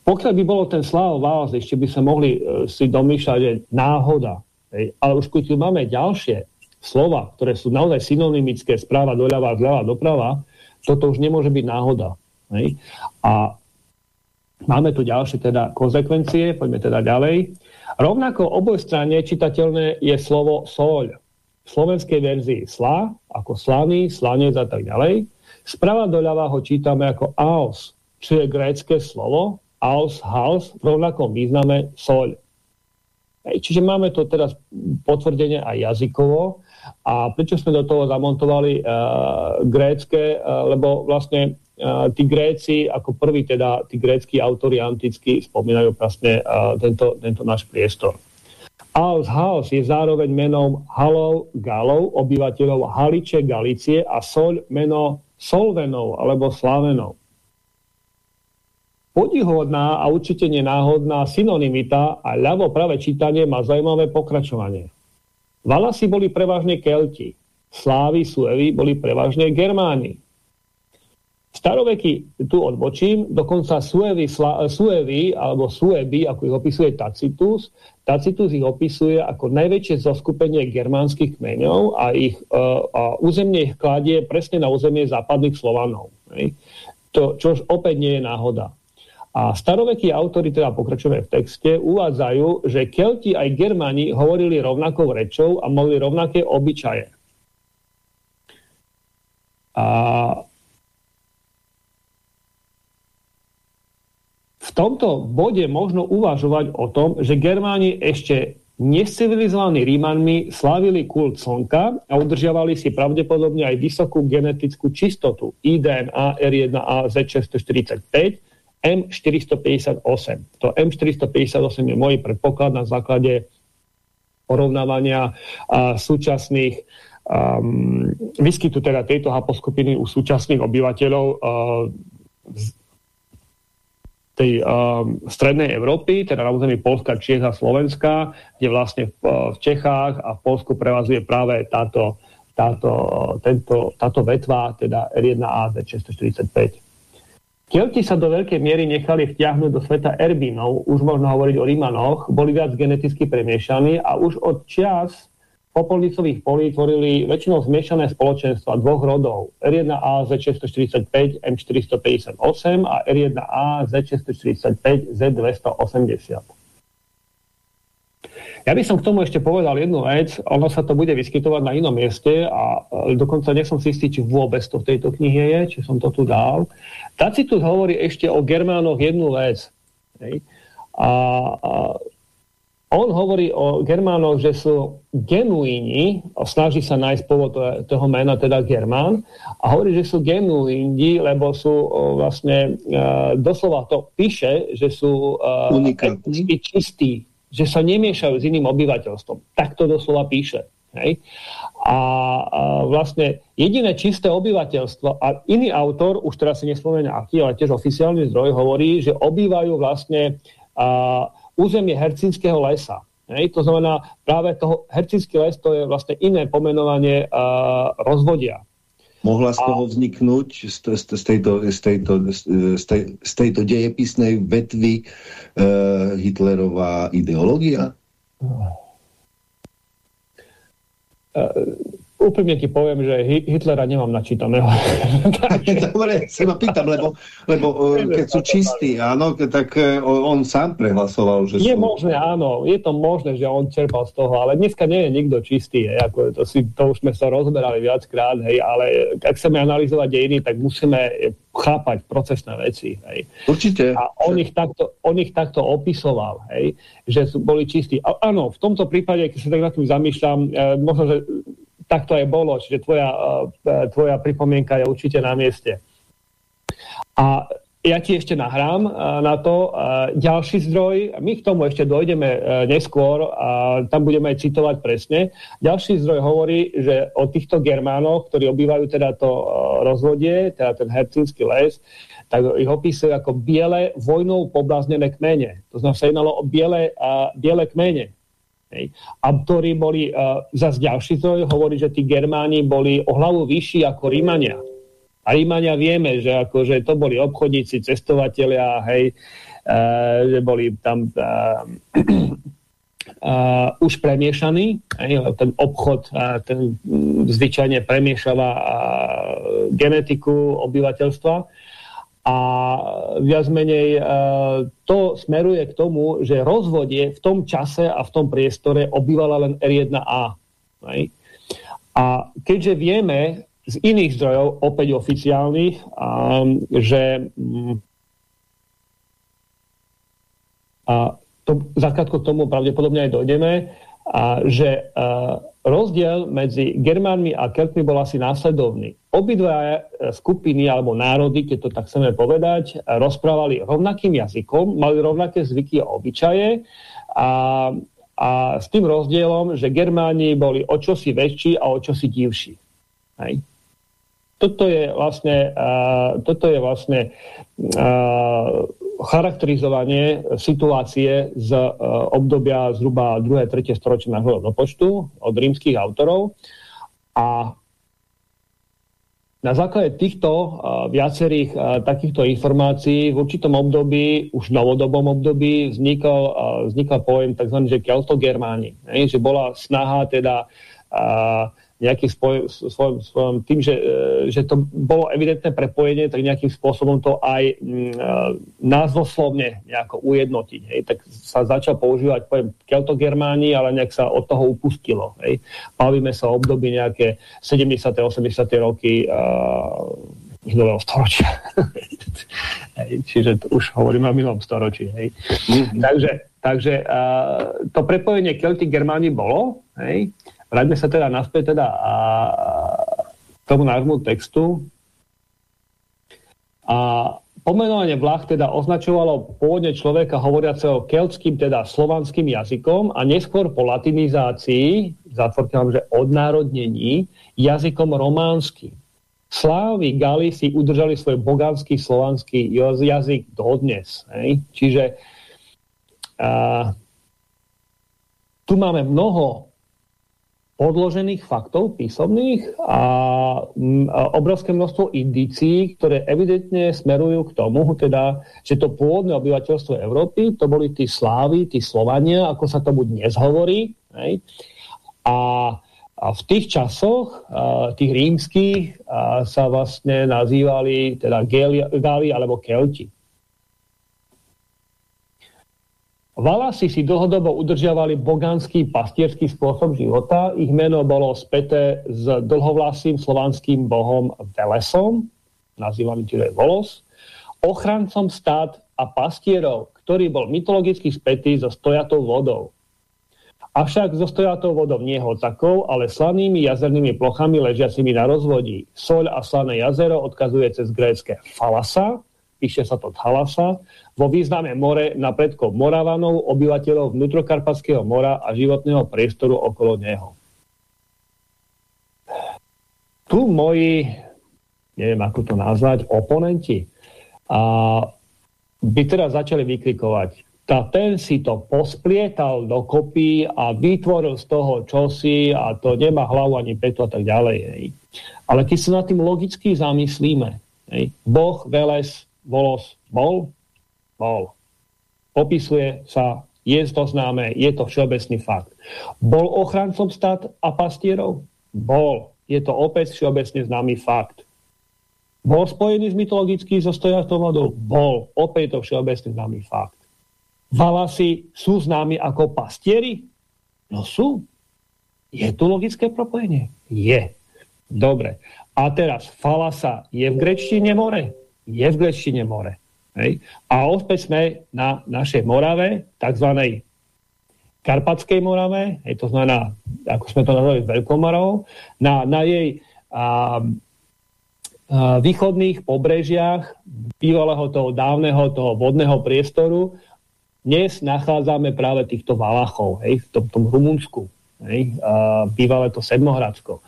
pokiaľ by bolo ten sláv vás, ešte by sa mohli uh, si domýšľať, že náhoda. Hej. Ale už keď tu máme ďalšie slova, ktoré sú naozaj synonymické správa doľava, zľava doprava, toto už nemôže byť náhoda. Hej? A máme tu ďalšie teda konsekvencie, poďme teda ďalej. Rovnako oboj strane čitateľné je slovo soľ. V slovenskej verzii sla, ako slaný, slanec a tak ďalej. Sprava doľava ho čítame ako aos, čo je grécké slovo, aos, haus, v rovnakom význame soľ. Čiže máme to teraz potvrdenie aj jazykovo, a prečo sme do toho zamontovali uh, grécké, uh, lebo vlastne tí Gréci, ako prvý teda, tí grécky autori antickí spomínajú vlastne tento, tento náš priestor. Als Haus je zároveň menom Halov, Galov, obyvateľov Haliče, Galície a Sol meno Solvenov alebo Slavenov. Podihodná a určite nenáhodná synonymita a ľavo pravé čítanie má zaujímavé pokračovanie. Valasi boli prevažne Kelti, Slávy, Suevi boli prevažne Germáni. Staroveky tu odbočím, dokonca Suevi, Sla, Suevi alebo Suebi, ako ich opisuje Tacitus, Tacitus ich opisuje ako najväčšie zoskupenie germánskych kmeňov a, ich, uh, a územne ich kladie presne na územie západných Slovanov. To, čo opäť nie je náhoda. A starovekí autori, teda pokračujeme v texte, uvádzajú, že Kelti aj Germani hovorili rovnakou rečou a mali rovnaké obyčaje. A v tomto bode možno uvažovať o tom, že Germáni ešte nescivilizovaní Rímanmi slávili kult slnka a udržiavali si pravdepodobne aj vysokú genetickú čistotu IDNA R1A Z645 M458. To M458 je môj predpoklad na základe porovnávania a, súčasných um, výskytu teda tejto haposkupiny u súčasných obyvateľov uh, tej um, strednej Európy, teda na území Polska, Čiech a Slovenska, kde vlastne v, v Čechách a v Polsku prevazuje práve táto, táto, tento, táto vetva, teda R1A Z645. Kelti sa do veľkej miery nechali vtiahnuť do sveta Erbínov, už možno hovoriť o Rímanoch, boli viac geneticky premiešaní a už od čias popolnicových polí tvorili väčšinou zmiešané spoločenstva dvoch rodov R1A Z645 M458 a R1A Z645 Z280. Ja by som k tomu ešte povedal jednu vec. Ono sa to bude vyskytovať na inom mieste a dokonca nesom si istý, či vôbec to v tejto knihe je, či som to tu dal. Tacitus hovorí ešte o Germánoch jednu vec. A, a on hovorí o Germánoch, že sú genuíni, a snaží sa nájsť pôvod toho mena, teda Germán, a hovorí, že sú genuíni, lebo sú o, vlastne, doslova to píše, že sú uh, čistí, že sa nemiešajú s iným obyvateľstvom. Tak to doslova píše. Hej? A, a vlastne jediné čisté obyvateľstvo, a iný autor, už teraz si nespomeniem aký, ale tiež oficiálny zdroj, hovorí, že obývajú vlastne a, územie Hercínskeho lesa. Hej? To znamená, práve toho hercický les to je vlastne iné pomenovanie uh, rozvodia. Mohla z toho vzniknúť, z, z, z, tejto, z, tejto, z, tej, z tejto dejepisnej vetvy uh, Hitlerová ideológia? Uh, úprimne ti poviem, že Hitlera nemám načítaného. Dobre, sa ma pýtam, lebo, lebo e, keď sú čistí, áno, tak e, on sám prehlasoval, že Je sú... možné, áno, je to možné, že on čerpal z toho, ale dneska nie je nikto čistý, hej, ako to, si, to už sme sa rozberali viackrát, hej, ale ak chceme analyzovať dejiny, tak musíme chápať procesné veci. Hej. Určite. A on ich, takto, on ich takto opisoval, hej, že sú, boli čistí. A, áno, v tomto prípade, keď sa tak na tým zamýšľam, e, možno, že tak to aj bolo, čiže tvoja, e, tvoja pripomienka je určite na mieste. A ja ti ešte nahrám e, na to ďalší zdroj, my k tomu ešte dojdeme neskôr a tam budeme aj citovať presne. Ďalší zdroj hovorí, že o týchto Germánoch, ktorí obývajú teda to rozvodie, teda ten hercínsky les, tak ich opisuje ako biele vojnou pobláznené kmene. To znamená, sa jednalo o biele, biele kmene. Hej. A ktorí boli, uh, zase ďalší zdroj hovorí, že tí Germáni boli o hlavu vyšší ako Rímania. A Rímania vieme, že akože to boli obchodníci, cestovatelia, hej, uh, že boli tam uh, uh, už premiešaní, hej, ten obchod uh, ten zvyčajne premiešava uh, genetiku obyvateľstva a viac menej e, to smeruje k tomu, že rozvodie v tom čase a v tom priestore obývala len R1A. A keďže vieme z iných zdrojov, opäť oficiálnych, že mm, a to, zakrátko k tomu pravdepodobne aj dojdeme, a že uh, rozdiel medzi Germánmi a Keltmi bol asi následovný. Obidva e, skupiny alebo národy, keď to tak chceme povedať, rozprávali rovnakým jazykom, mali rovnaké zvyky a obyčaje a, a s tým rozdielom, že Germáni boli o čosi väčší a o čosi divší. Hej. Toto je vlastne, uh, toto je vlastne uh, charakterizovanie situácie z uh, obdobia zhruba 2. 3. storočia nášho počtu od rímskych autorov. A na základe týchto uh, viacerých uh, takýchto informácií v určitom období, už v novodobom období, vznikol, vznikol pojem tzv. že keltogermáni. Že bola snaha teda nejakým svojom, svojom tým, že, e, že to bolo evidentné prepojenie, tak nejakým spôsobom to aj mm, e, názvoslovne nejako ujednotiť. Hej. Tak sa začal používať pojem Keltogermáni, ale nejak sa od toho upustilo. Hej. Bavíme sa o období nejaké 70. 80. roky uh, minulého storočia. hej. Čiže už hovoríme o minulom storočí. Hej. Mm-hmm. Takže, takže uh, to prepojenie Celtic Germáni bolo, hej, Vráťme sa teda naspäť teda a, tomu nášmu textu. A pomenovanie Vlach teda označovalo pôvodne človeka hovoriaceho keltským, teda slovanským jazykom a neskôr po latinizácii, zatvorkám, že odnárodnení, jazykom románskym. Slávy Gali si udržali svoj bogánsky slovanský jazyk dodnes. Hej? Čiže a, tu máme mnoho podložených faktov písomných a, a obrovské množstvo indícií, ktoré evidentne smerujú k tomu, teda, že to pôvodné obyvateľstvo Európy, to boli tí slávy, tí Slovania, ako sa to buď dnes hovorí. Hej? A, a v tých časoch, a, tých rímskych, a, sa vlastne nazývali teda Gáli alebo Kelti. Valasi si dlhodobo udržiavali bogánsky pastierský spôsob života. Ich meno bolo späté s dlhovlasým slovanským bohom Velesom, nazývaný čiže Volos, ochrancom stát a pastierov, ktorý bol mytologicky spätý so stojatou vodou. Avšak so stojatou vodou nie hocakou, ale slanými jazernými plochami ležiacimi na rozvodí. Soľ a slané jazero odkazuje cez grécke falasa, píše sa to Thalasa, vo význame more na predkov Moravanov, obyvateľov vnútrokarpatského mora a životného priestoru okolo neho. Tu moji, neviem ako to nazvať, oponenti a by teraz začali vykrikovať tá, ten si to posplietal dokopy a vytvoril z toho čosi a to nemá hlavu ani petu a tak ďalej. Ale keď sa nad tým logicky zamyslíme, Boh, Veles, Volos, bol? Bol. Popisuje sa, je to známe, je to všeobecný fakt. Bol ochrancom stát a pastierov? Bol. Je to opäť všeobecne známy fakt. Bol spojený s mytologickým so stojatou vodou? Bol. Opäť to všeobecne známy fakt. Valasy sú známi ako pastieri? No sú. Je tu logické propojenie? Je. Dobre. A teraz Falasa je v grečtine more? Je v grečtine more. Hej. A opäť sme na našej Morave, tzv. Karpatskej Morave, hej, to znamená, ako sme to nazvali Veľkou Moravou, na, na jej a, a, východných pobrežiach bývalého toho dávneho toho vodného priestoru dnes nachádzame práve týchto Valachov, hej, v tom, tom Rumunsku, hej, a bývalé to Sedmohradsko.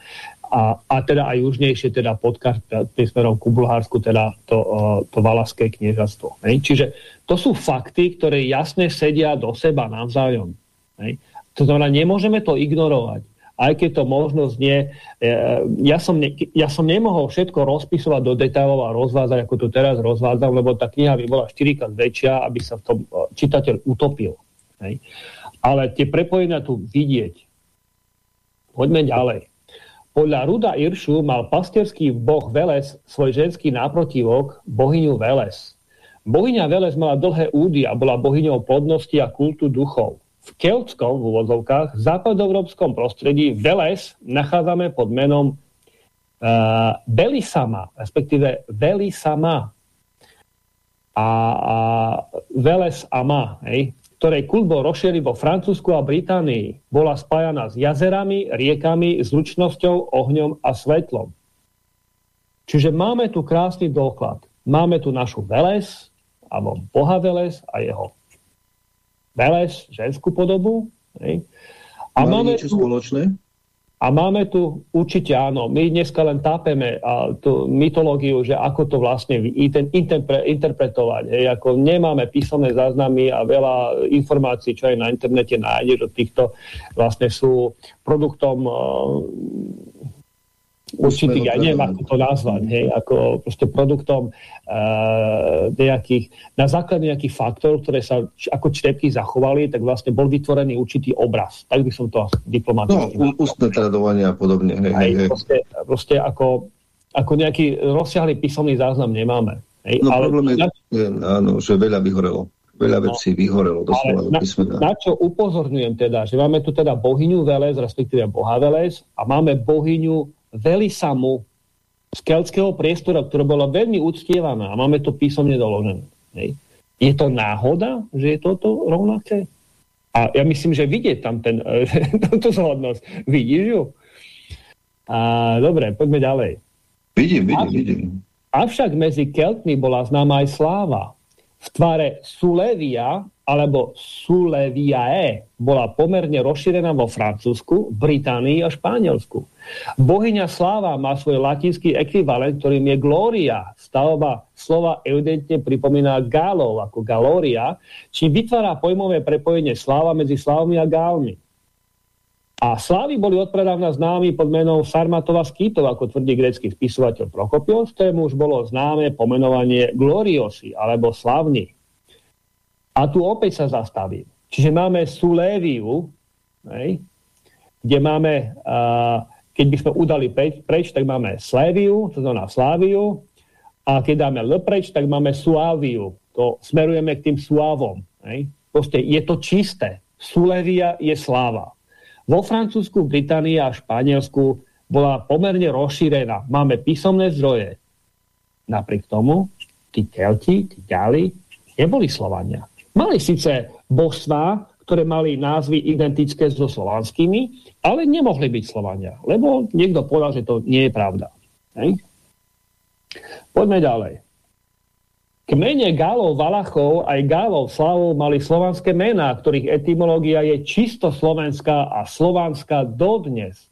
A, a teda aj južnejšie, teda pod tým smerom ku Bulharsku, teda to, to Valaské kniežastvo. Hej. Čiže to sú fakty, ktoré jasne sedia do seba navzájom. Hej. To znamená, nemôžeme to ignorovať aj keď to možno znie, e, ja som, ne, ja som nemohol všetko rozpisovať do detailov a rozvázať, ako to teraz rozvádzam, lebo tá kniha by bola 4 krát väčšia, aby sa v tom e, čitateľ utopil. Hej. Ale tie prepojenia tu vidieť. Poďme ďalej. Podľa Ruda Iršu mal pastierský boh Veles svoj ženský náprotivok, bohyňu Veles. Bohyňa Veles mala dlhé údy a bola bohyňou plodnosti a kultu duchov. V keltskom v úvodzovkách západoevropskom prostredí Veles nachádzame pod menom uh, Belisama, respektíve Velisama. A, a Veles Ama, hej, ktorej kult bol rozšírený vo Francúzsku a Británii. Bola spájana s jazerami, riekami, zručnosťou, ohňom a svetlom. Čiže máme tu krásny doklad. Máme tu našu Veles, alebo Boha Veles a jeho Veles, ženskú podobu. Hej. A máme niečo tu, spoločné? A máme tu, určite áno, my dneska len tápeme a tú mytológiu, že ako to vlastne interpre, interpretovať. Hej, ako nemáme písomné záznamy a veľa informácií, čo aj na internete nájdeš od týchto, vlastne sú produktom uh, určitých, ja neviem, ako to nazvať, hej, ako proste produktom uh, nejakých, na základe nejakých faktorov, ktoré sa ako črepky zachovali, tak vlastne bol vytvorený určitý obraz. Tak by som to diplomaticky... No, ústne tradovanie a podobne. Hej, hej, hej. Proste, proste ako, ako nejaký rozsiahly písomný záznam nemáme. Hej, no ale problém je, na... je, áno, že veľa vyhorelo. Veľa no. vecí vyhorelo doslova na, na čo upozorňujem teda, že máme tu teda bohyňu Velez, respektíve boha Velez a máme bohyňu Velisamu z keltského priestora, ktorá bola veľmi uctievaná a máme to písomne doložené. Hej. Je to náhoda, že je toto rovnaké? A ja myslím, že vidieť tam ten, tú zhodnosť. Vidíš ju? A, dobre, poďme ďalej. Vidím, vidím, vidím. Avšak medzi Keltmi bola známa aj sláva. V tvare Sulevia alebo Suleviae bola pomerne rozšírená vo Francúzsku, Británii a Španielsku. Bohyňa sláva má svoj latinský ekvivalent, ktorým je Gloria. Stavba slova evidentne pripomína Gálov ako Galória, či vytvára pojmové prepojenie sláva medzi slávmi a gálmi. A slávy boli odpredávna známi pod menom Sarmatova Skýtov, ako tvrdí grecký spisovateľ Prokopios, ktorému už bolo známe pomenovanie Gloriosi, alebo slavní. A tu opäť sa zastavím. Čiže máme Suléviu, hej, kde máme, uh, keď by sme udali preč, preč, tak máme Sléviu, to znamená Sláviu, a keď dáme L preč, tak máme Suáviu. To smerujeme k tým Suávom. Hej. Proste je to čisté. Sulévia je sláva. Vo Francúzsku, Británii a Španielsku bola pomerne rozšírená. Máme písomné zdroje. Napriek tomu, tí Kelti, tí ďali, neboli Slovania. Mali síce božstvá, ktoré mali názvy identické so slovanskými, ale nemohli byť Slovania, lebo niekto povedal, že to nie je pravda. Hej? Poďme ďalej. Kmene Gálov, Valachov aj Gálov, Slavov mali slovanské mená, ktorých etymológia je čisto slovenská a slovanská dodnes.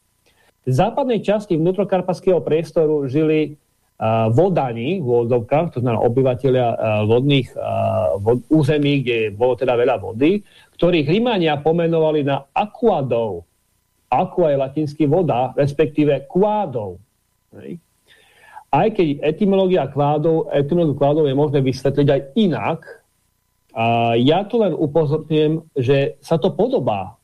V západnej časti vnútrokarpatského priestoru žili vodaní v vodzovkách, to znamená obyvateľia vodných vod, území, kde bolo teda veľa vody, ktorých Rímania pomenovali na aquadov. Aqua je latinský voda, respektíve kvádov. Aj keď etymológia kvádov, etymológia kvádov je možné vysvetliť aj inak, a ja tu len upozorňujem, že sa to podobá.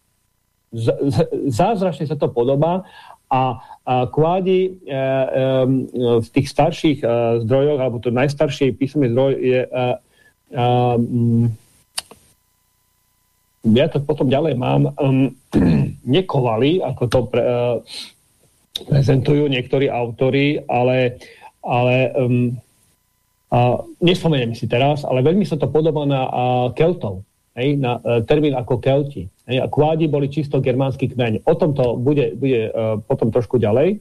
Z, z, zázračne sa to podobá a, a kvádi e, e, v tých starších e, zdrojoch, alebo to najstarší písomný zdroj je ja to potom ďalej mám, um, nekovali, ako to pre, prezentujú niektorí autory, ale, ale um, nespomeniem si teraz, ale veľmi sa to podobá na uh, Keltov, hej, na uh, termín ako Kelti. Kvádi boli čisto germánsky kmeň. O tom to bude, bude uh, potom trošku ďalej.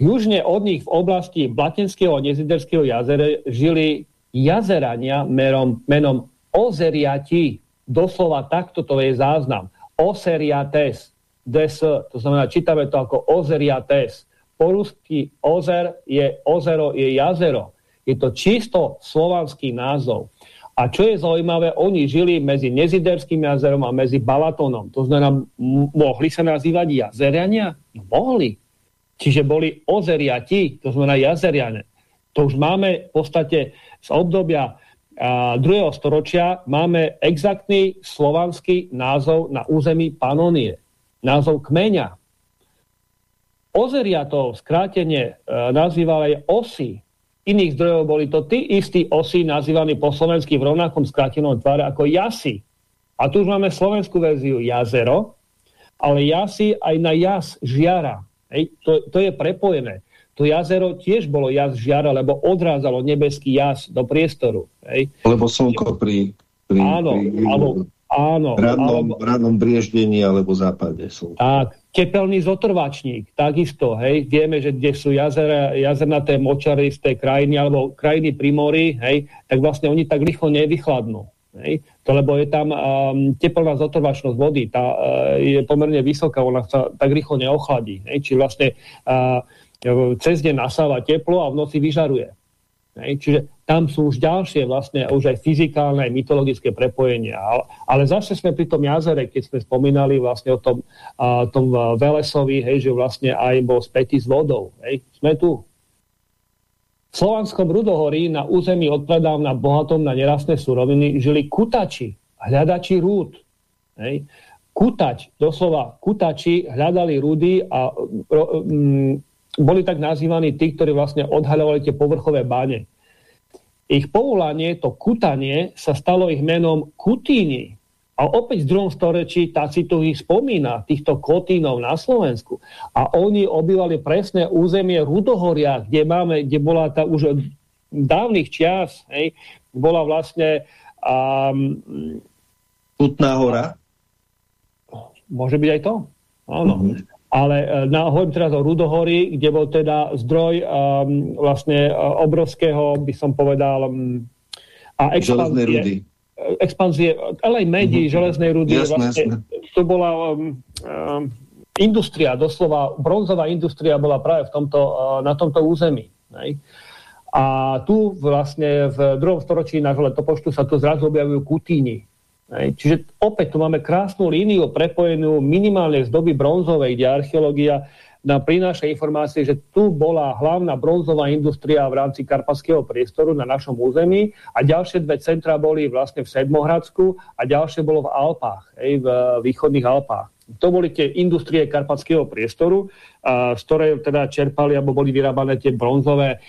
Južne od nich v oblasti Blatenského a Neziderského jazera žili jazerania menom, menom Ozeriati, doslova takto to je záznam. Oseriates, des, to znamená, čítame to ako Ozeriates. Po rusky ozer je ozero, je jazero. Je to čisto slovanský názov. A čo je zaujímavé, oni žili medzi Neziderským jazerom a medzi Balatonom. To znamená, mohli sa nazývať jazeriania? No, mohli. Čiže boli ozeriati, to znamená jazeriane. To už máme v podstate z obdobia druhého storočia máme exaktný slovanský názov na území Panonie. Názov kmeňa. Ozeriatov skrátenie e, nazývali osy. Iných zdrojov boli to tí istí osy nazývaní po slovensky v rovnakom skrátenom tváre ako jasy. A tu už máme slovenskú verziu jazero, ale jasy aj na jas, žiara. Hej, to, to je prepojené to jazero tiež bolo jaz žiara, lebo odrázalo nebeský jas do priestoru. Hej. Lebo slnko pri, pri, áno, pri áno, áno, radnom, alebo, radnom brieždení alebo západe slnko. Tak, tepelný zotrvačník, takisto, hej, vieme, že kde sú jazera, jazernaté močary z tej krajiny alebo krajiny pri hej, tak vlastne oni tak rýchlo nevychladnú. Hej? To, lebo je tam um, teplná zotrvačnosť vody, tá uh, je pomerne vysoká, ona sa tak rýchlo neochladí. Hej? Či vlastne uh, cez deň nasáva teplo a v noci vyžaruje. Čiže tam sú už ďalšie vlastne už aj fyzikálne, aj mytologické prepojenia. Ale, zase sme pri tom jazere, keď sme spomínali vlastne o tom, a, tom Velesovi, hej, že vlastne aj bol spätý s vodou. Hej. Sme tu. V slovanskom Rudohorí na území odpredávna bohatom na nerastné suroviny žili kutači, hľadači rúd. Hej. Kutať, doslova kutači hľadali rudy a mm, boli tak nazývaní tí, ktorí vlastne odhaľovali tie povrchové báne. Ich povolanie, to kutanie, sa stalo ich menom kutíni. A opäť v druhom storečí Tacitu ich spomína, týchto kotínov na Slovensku. A oni obývali presné územie Rudohoria, kde, máme, kde bola tá už od dávnych čias, hej, bola vlastne... Um, Kutná hora? Môže byť aj to? Áno. Mm -hmm. Ale e, na, hovorím teraz o Rudohory, kde bol teda zdroj um, vlastne uh, obrovského, by som povedal, um, a expanzie, rudy. expanzie, ale aj medí, uh -huh. železnej rudy. Jasné, vlastne, jasné. To bola um, um, industria, doslova bronzová industria bola práve v tomto, uh, na tomto území. Nej? A tu vlastne v druhom storočí nášho letopočtu sa tu zrazu objavujú kutíny. Čiže opäť tu máme krásnu líniu prepojenú minimálne z doby bronzovej, kde archeológia nám prináša informácie, že tu bola hlavná bronzová industria v rámci karpatského priestoru na našom území a ďalšie dve centra boli vlastne v Sedmohradsku a ďalšie bolo v Alpách, hej, v východných Alpách. To boli tie industrie karpatského priestoru, z ktorej teda čerpali alebo boli vyrábané tie bronzové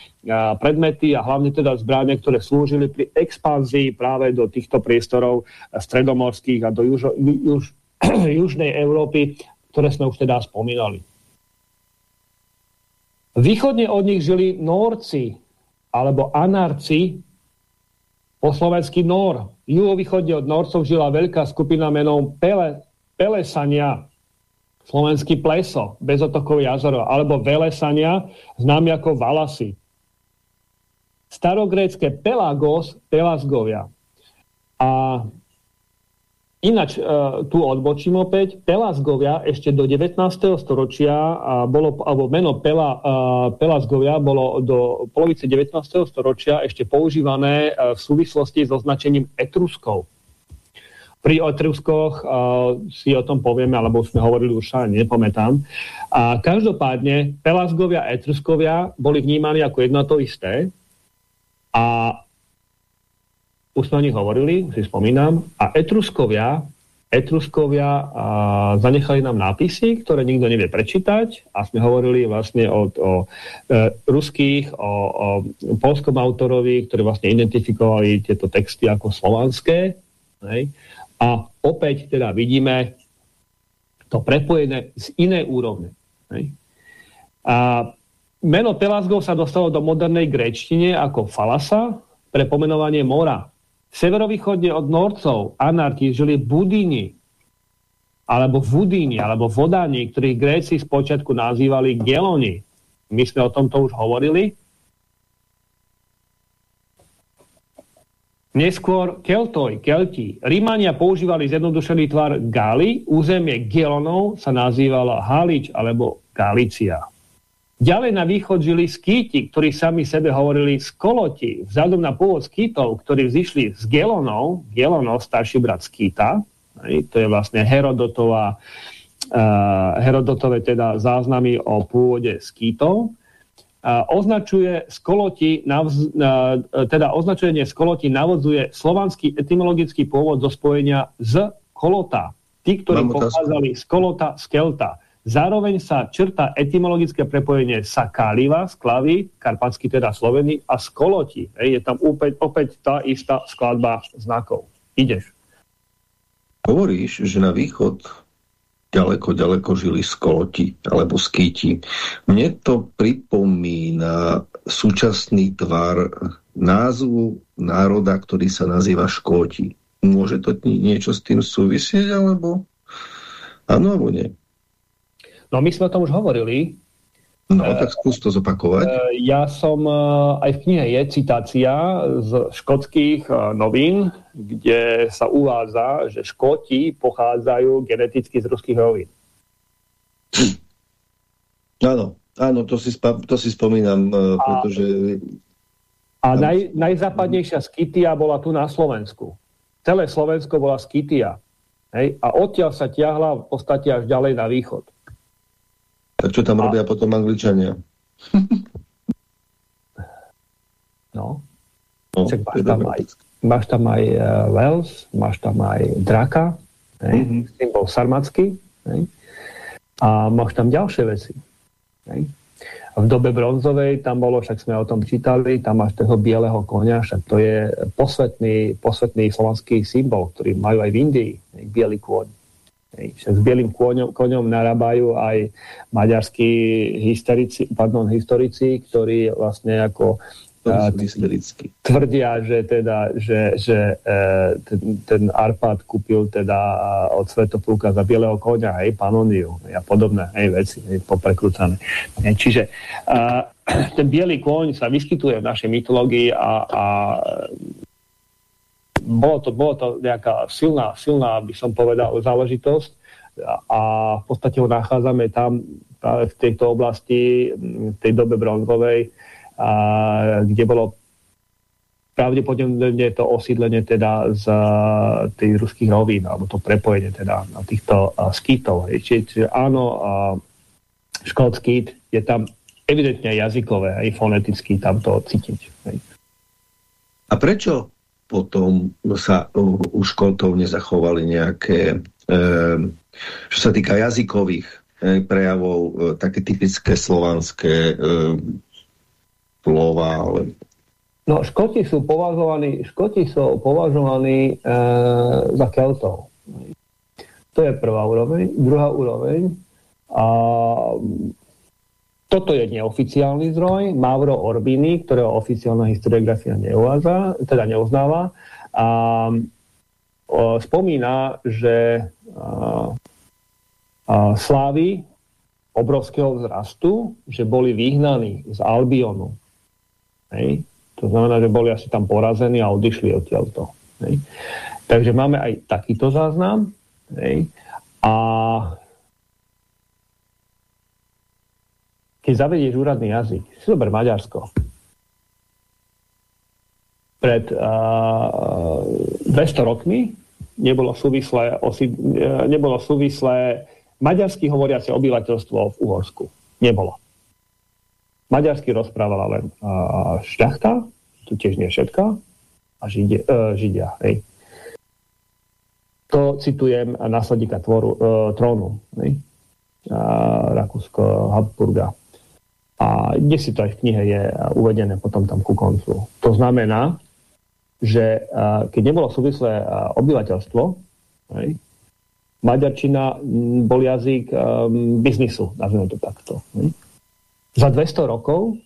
predmety a hlavne teda zbranie, ktoré slúžili pri expanzii práve do týchto priestorov stredomorských a do južo, juž, južnej Európy, ktoré sme už teda spomínali. Východne od nich žili Norci, alebo Anarci, po slovensky Nor. Juhovýchodne od Norcov žila veľká skupina menom Pele, Pelesania, slovenský pleso, bezotokové jazero, alebo Velesania, známy ako Valasy. Starogrécké Pelagos, Pelasgovia. A Ináč, uh, tu odbočím opäť, Pelasgovia ešte do 19. storočia, uh, bolo, alebo meno Pela, uh, Pelasgovia bolo do polovice 19. storočia ešte používané uh, v súvislosti so značením Etruskov. Pri Etruskoch uh, si o tom povieme, alebo sme hovorili, už sa nepamätám. A každopádne Pelasgovia a Etruskovia boli vnímaní ako jedno to isté a už sme o nich hovorili, si spomínam, a Etruskovia, Etruskovia a zanechali nám nápisy, ktoré nikto nevie prečítať a sme hovorili vlastne o, o e, ruských, o, o polskom autorovi, ktorí vlastne identifikovali tieto texty ako slovanské. Hej? A opäť teda vidíme to prepojené z inej úrovne. Hej? A meno Pelasgov sa dostalo do modernej gréčtine ako falasa pre pomenovanie mora. Severovýchodne od Norcov, anarchí, žili Budíni, alebo Vudíni, alebo Vodáni, ktorých Gréci spočiatku nazývali Geloni. My sme o tomto už hovorili. Neskôr Keltoj, Kelti. Rímania používali zjednodušený tvar Gali, územie Gelonov sa nazývalo Halič alebo Galícia. Ďalej na východ žili skýti, ktorí sami sebe hovorili skoloti. Vzhľadom na pôvod skýtov, ktorí vzýšli z Gelonov, Gelonov, starší brat skýta, to je vlastne Herodotová, uh, Herodotové teda záznamy o pôvode skýtov, označuje skoloti, uh, teda označenie skoloti navodzuje slovanský etymologický pôvod zo spojenia z kolota. Tí, ktorí pochádzali z kolota, z kelta. Zároveň sa črta etymologické prepojenie sa káliva, sklavy, karpatsky teda slovený a skoloti. Je tam opäť, opäť tá istá skladba znakov. Ideš. Hovoríš, že na východ ďaleko, ďaleko žili skoloti alebo skýti. Mne to pripomína súčasný tvar názvu národa, ktorý sa nazýva Škóti. Môže to niečo s tým súvisieť, alebo áno, alebo nie? No my sme o tom už hovorili. No, tak skús to zopakovať. E, ja som, e, aj v knihe je citácia z škótských e, novín, kde sa uvádza, že Škóti pochádzajú geneticky z ruských rovín. Áno, áno, to si, to si spomínam, a, pretože... A naj, najzápadnejšia Skytia bola tu na Slovensku. Celé Slovensko bola Skytia. Hej? A odtiaľ sa ťahla v podstate až ďalej na východ. Tak čo tam a... robia potom Angličania? No. no máš, tam aj, máš tam aj uh, Wales, máš tam aj Draka, mm -hmm. symbol sarmacký, hej, a máš tam ďalšie veci. Hej. V dobe bronzovej tam bolo, však sme o tom čítali, tam máš toho bieleho konia, však to je posvetný, posvetný slovanský symbol, ktorý majú aj v Indii, biely kôň. S bielým koňom, koňom narábajú aj maďarskí historici, pardon, historici, ktorí vlastne ako tvrdia, že, teda, že, že e, ten, ten Arpad kúpil teda od Svetopluka za bieleho koňa, hej, panoniu a podobné hej, veci, hej, poprekrúcané. Hej, čiže a, ten biely kôň sa vyskytuje v našej mytológii a, a bolo to, bolo to nejaká silná, silná, by som povedal, záležitosť a v podstate ho nachádzame tam práve v tejto oblasti, v tej dobe bronzovej, a, kde bolo pravdepodobne to osídlenie teda z tých ruských rovín, alebo to prepojenie teda týchto uh, skýtov. Čiže, čiže áno, uh, škótsky je tam evidentne jazykové, aj foneticky tam to cítiť. Hej. A prečo potom sa u školtov nezachovali nejaké, e, čo sa týka jazykových e, prejavov, e, také typické slovanské e, slova. Ale... No, Škoti sú považovaní, Škoti sú považovaní e, za Keltov. To je prvá úroveň. Druhá úroveň. A toto je neoficiálny zdroj, Mauro Orbini, ktorého oficiálna historiografia neuvádza, teda neuznáva. A o, spomína, že a, a, slávy obrovského vzrastu, že boli vyhnaní z Albionu. Hej? To znamená, že boli asi tam porazení a odišli odtiaľto. Hej? Takže máme aj takýto záznam. Hej. A keď zavedieš úradný jazyk, si zober Maďarsko. Pred uh, 200 rokmi nebolo súvislé, osi, uh, nebolo súvislé maďarsky hovoriace obyvateľstvo v Uhorsku. Nebolo. Maďarsky rozprávala len uh, šťachta, to tiež nie všetka, a židie, uh, židia. Hej. To citujem následníka tvoru, uh, trónu. Hej. Uh, Rakúsko, Habsburga. A kde si to aj v knihe je uvedené potom tam ku koncu. To znamená, že keď nebolo súvislé obyvateľstvo, hej, maďarčina bol jazyk um, biznisu, nazvime to takto. Hej. Za 200 rokov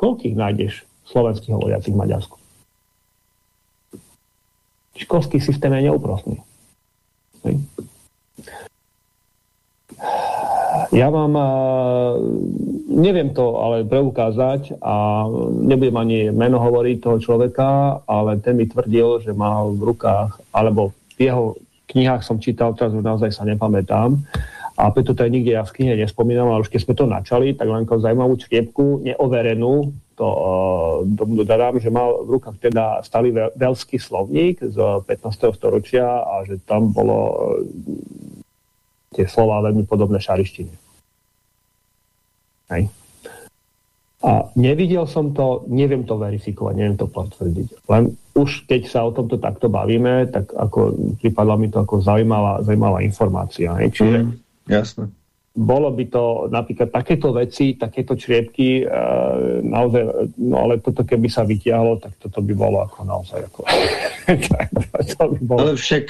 koľkých nájdeš slovenských hovoriacich v Maďarsku? Školský systém je neúprostný. Ja vám neviem to ale preukázať a nebudem ani meno hovoriť toho človeka, ale ten mi tvrdil, že mal v rukách, alebo v jeho knihách som čítal, teraz už naozaj sa nepamätám, a preto to aj nikde ja v knihe nespomínam, ale už keď sme to načali, tak len zaujímavú čriepku, neoverenú, to uh, dodám, že mal v rukách teda stály veľský slovník z 15. storočia a že tam bolo uh, tie slova veľmi podobné šarištine. Hej. A nevidel som to, neviem to verifikovať, neviem to potvrdiť. Len už keď sa o tomto takto bavíme, tak ako pripadla mi to ako zaujímavá, zaujímavá informácia. Hej. Čiže mm Jasné. Bolo by to napríklad takéto veci, takéto čriepky, e, naozaj, no ale toto keby sa vytiahlo, tak toto by bolo ako naozaj ako... to by bolo... Ale však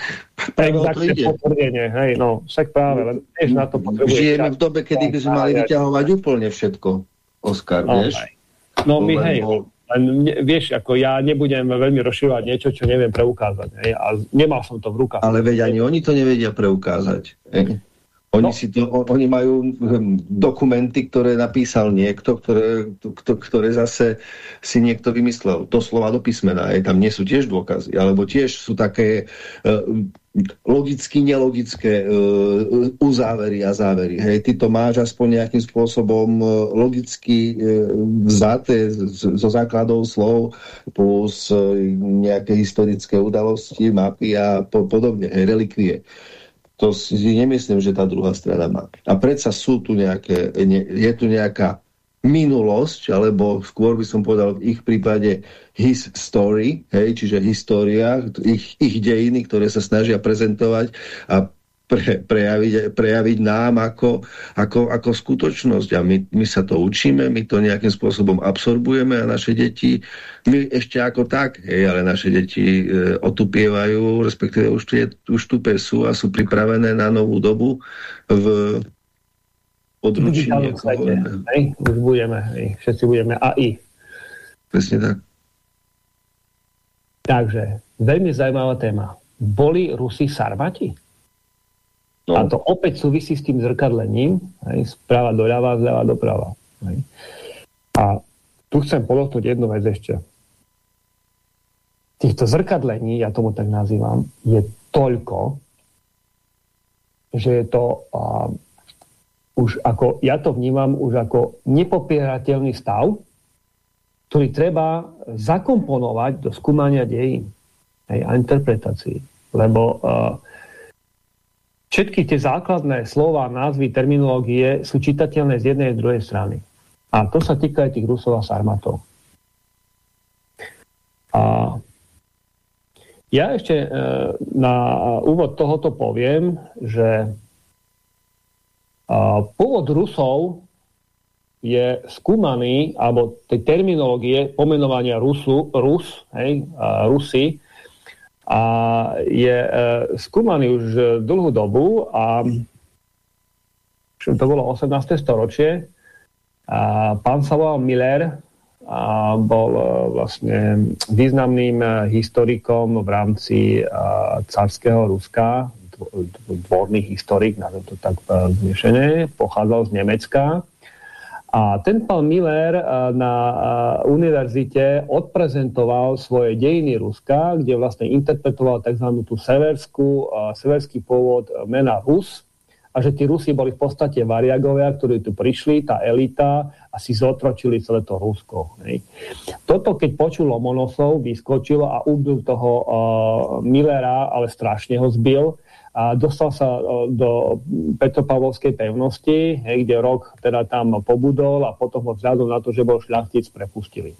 práve o to ide. Potvrdenie, hej, no, však práve, len tiež na to potrebuje... Žijeme v dobe, kedy by sme mali vyťahovať úplne všetko, Oskar, no, vieš? No my, hej, len, vieš, ako ja nebudem veľmi rozširovať niečo, čo neviem preukázať, hej, a nemal som to v rukách. Ale veď ani oni to nevedia preukázať, hej. Oni, no. si to, oni majú hm, dokumenty, ktoré napísal niekto, ktoré, kto, ktoré zase si niekto vymyslel. slova do písmena. Aj tam nie sú tiež dôkazy. Alebo tiež sú také uh, logicky, nelogické uh, uzávery a závery. Hej, ty to máš aspoň nejakým spôsobom uh, logicky vzaté zo základov slov plus nejaké historické udalosti, mapy a po, podobne, hej, relikvie. To si nemyslím, že tá druhá strana má. A predsa sú tu nejaké, je tu nejaká minulosť, alebo skôr by som povedal v ich prípade his story, hej, čiže história, ich, ich dejiny, ktoré sa snažia prezentovať a pre, prejaviť, prejaviť nám ako, ako, ako skutočnosť. A my, my sa to učíme, my to nejakým spôsobom absorbujeme a naše deti, my ešte ako tak, hej, ale naše deti e, otupievajú, respektíve už, tu už tupe sú a sú pripravené na novú dobu v područí. Už budeme, hej, všetci budeme AI. Presne tak. Takže, veľmi zaujímavá téma. Boli Rusi sarmati? No. A to opäť súvisí s tým zrkadlením, hej, správa doľava, zľava doprava. Hej. A tu chcem podotknúť jednu vec ešte. Týchto zrkadlení, ja tomu tak nazývam, je toľko, že je to uh, už ako, ja to vnímam už ako nepopierateľný stav, ktorý treba zakomponovať do skúmania dejín a interpretácií. Lebo uh, všetky tie základné slova, názvy, terminológie sú čitateľné z jednej a druhej strany. A to sa týka aj tých Rusov a Sarmatov. A ja ešte e, na úvod tohoto poviem, že pôvod Rusov je skúmaný, alebo tej terminológie pomenovania Rusu, Rus, hej, Rusy, a je e, skúmaný už dlhú dobu a to bolo 18. storočie. A pán Samuel Miller a bol e, vlastne významným e, historikom v rámci carského Ruska, dvorný historik, nazvem to tak znešené, pochádzal z Nemecka A ten pán Miller na univerzite odprezentoval svoje dejiny Ruska, kde vlastne interpretoval tzv. tú severskú, severský pôvod mena Rus, a že tí Rusi boli v podstate variagovia, ktorí tu prišli, tá elita a si zotročili celé to Rusko. Hej. Toto, keď počul Lomonosov, vyskočilo a ubil toho uh, Millera, ale strašne ho zbil a dostal sa uh, do Petropavlovskej pevnosti, hej, kde rok teda tam pobudol a potom ho vzhľadom na to, že bol šľachtic, prepustili.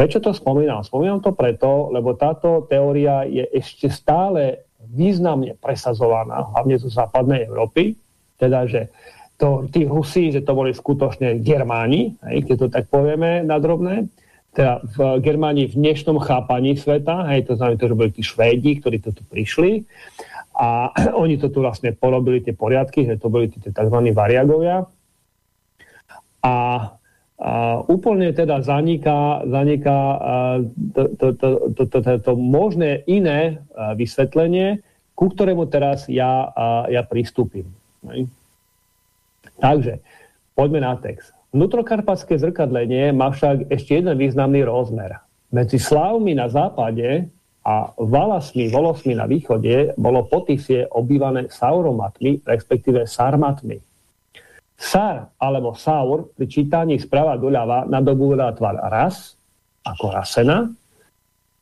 Prečo to spomínam? Spomínam to preto, lebo táto teória je ešte stále významne presazovaná, hlavne zo západnej Európy, teda, že to, tí Rusi, že to boli skutočne Germáni, hej, keď to tak povieme na drobné, teda v Germánii v dnešnom chápaní sveta, hej, to znamená, že boli tí Švédi, ktorí to tu prišli a oni to tu vlastne porobili tie poriadky, že to boli tí tzv. variagovia a, a úplne teda zaniká, zaniká to, to, to, to, to, to, možné iné vysvetlenie, ku ktorému teraz ja, ja pristúpim. Takže, poďme na text. Vnútrokarpatské zrkadlenie má však ešte jeden významný rozmer. Medzi Slávmi na západe a Valasmi, Volosmi na východe bolo Potisie obývané Sauromatmi, respektíve Sarmatmi. Sar alebo Saur pri čítaní sprava doľava nadobúda tvar ras, ako rasena.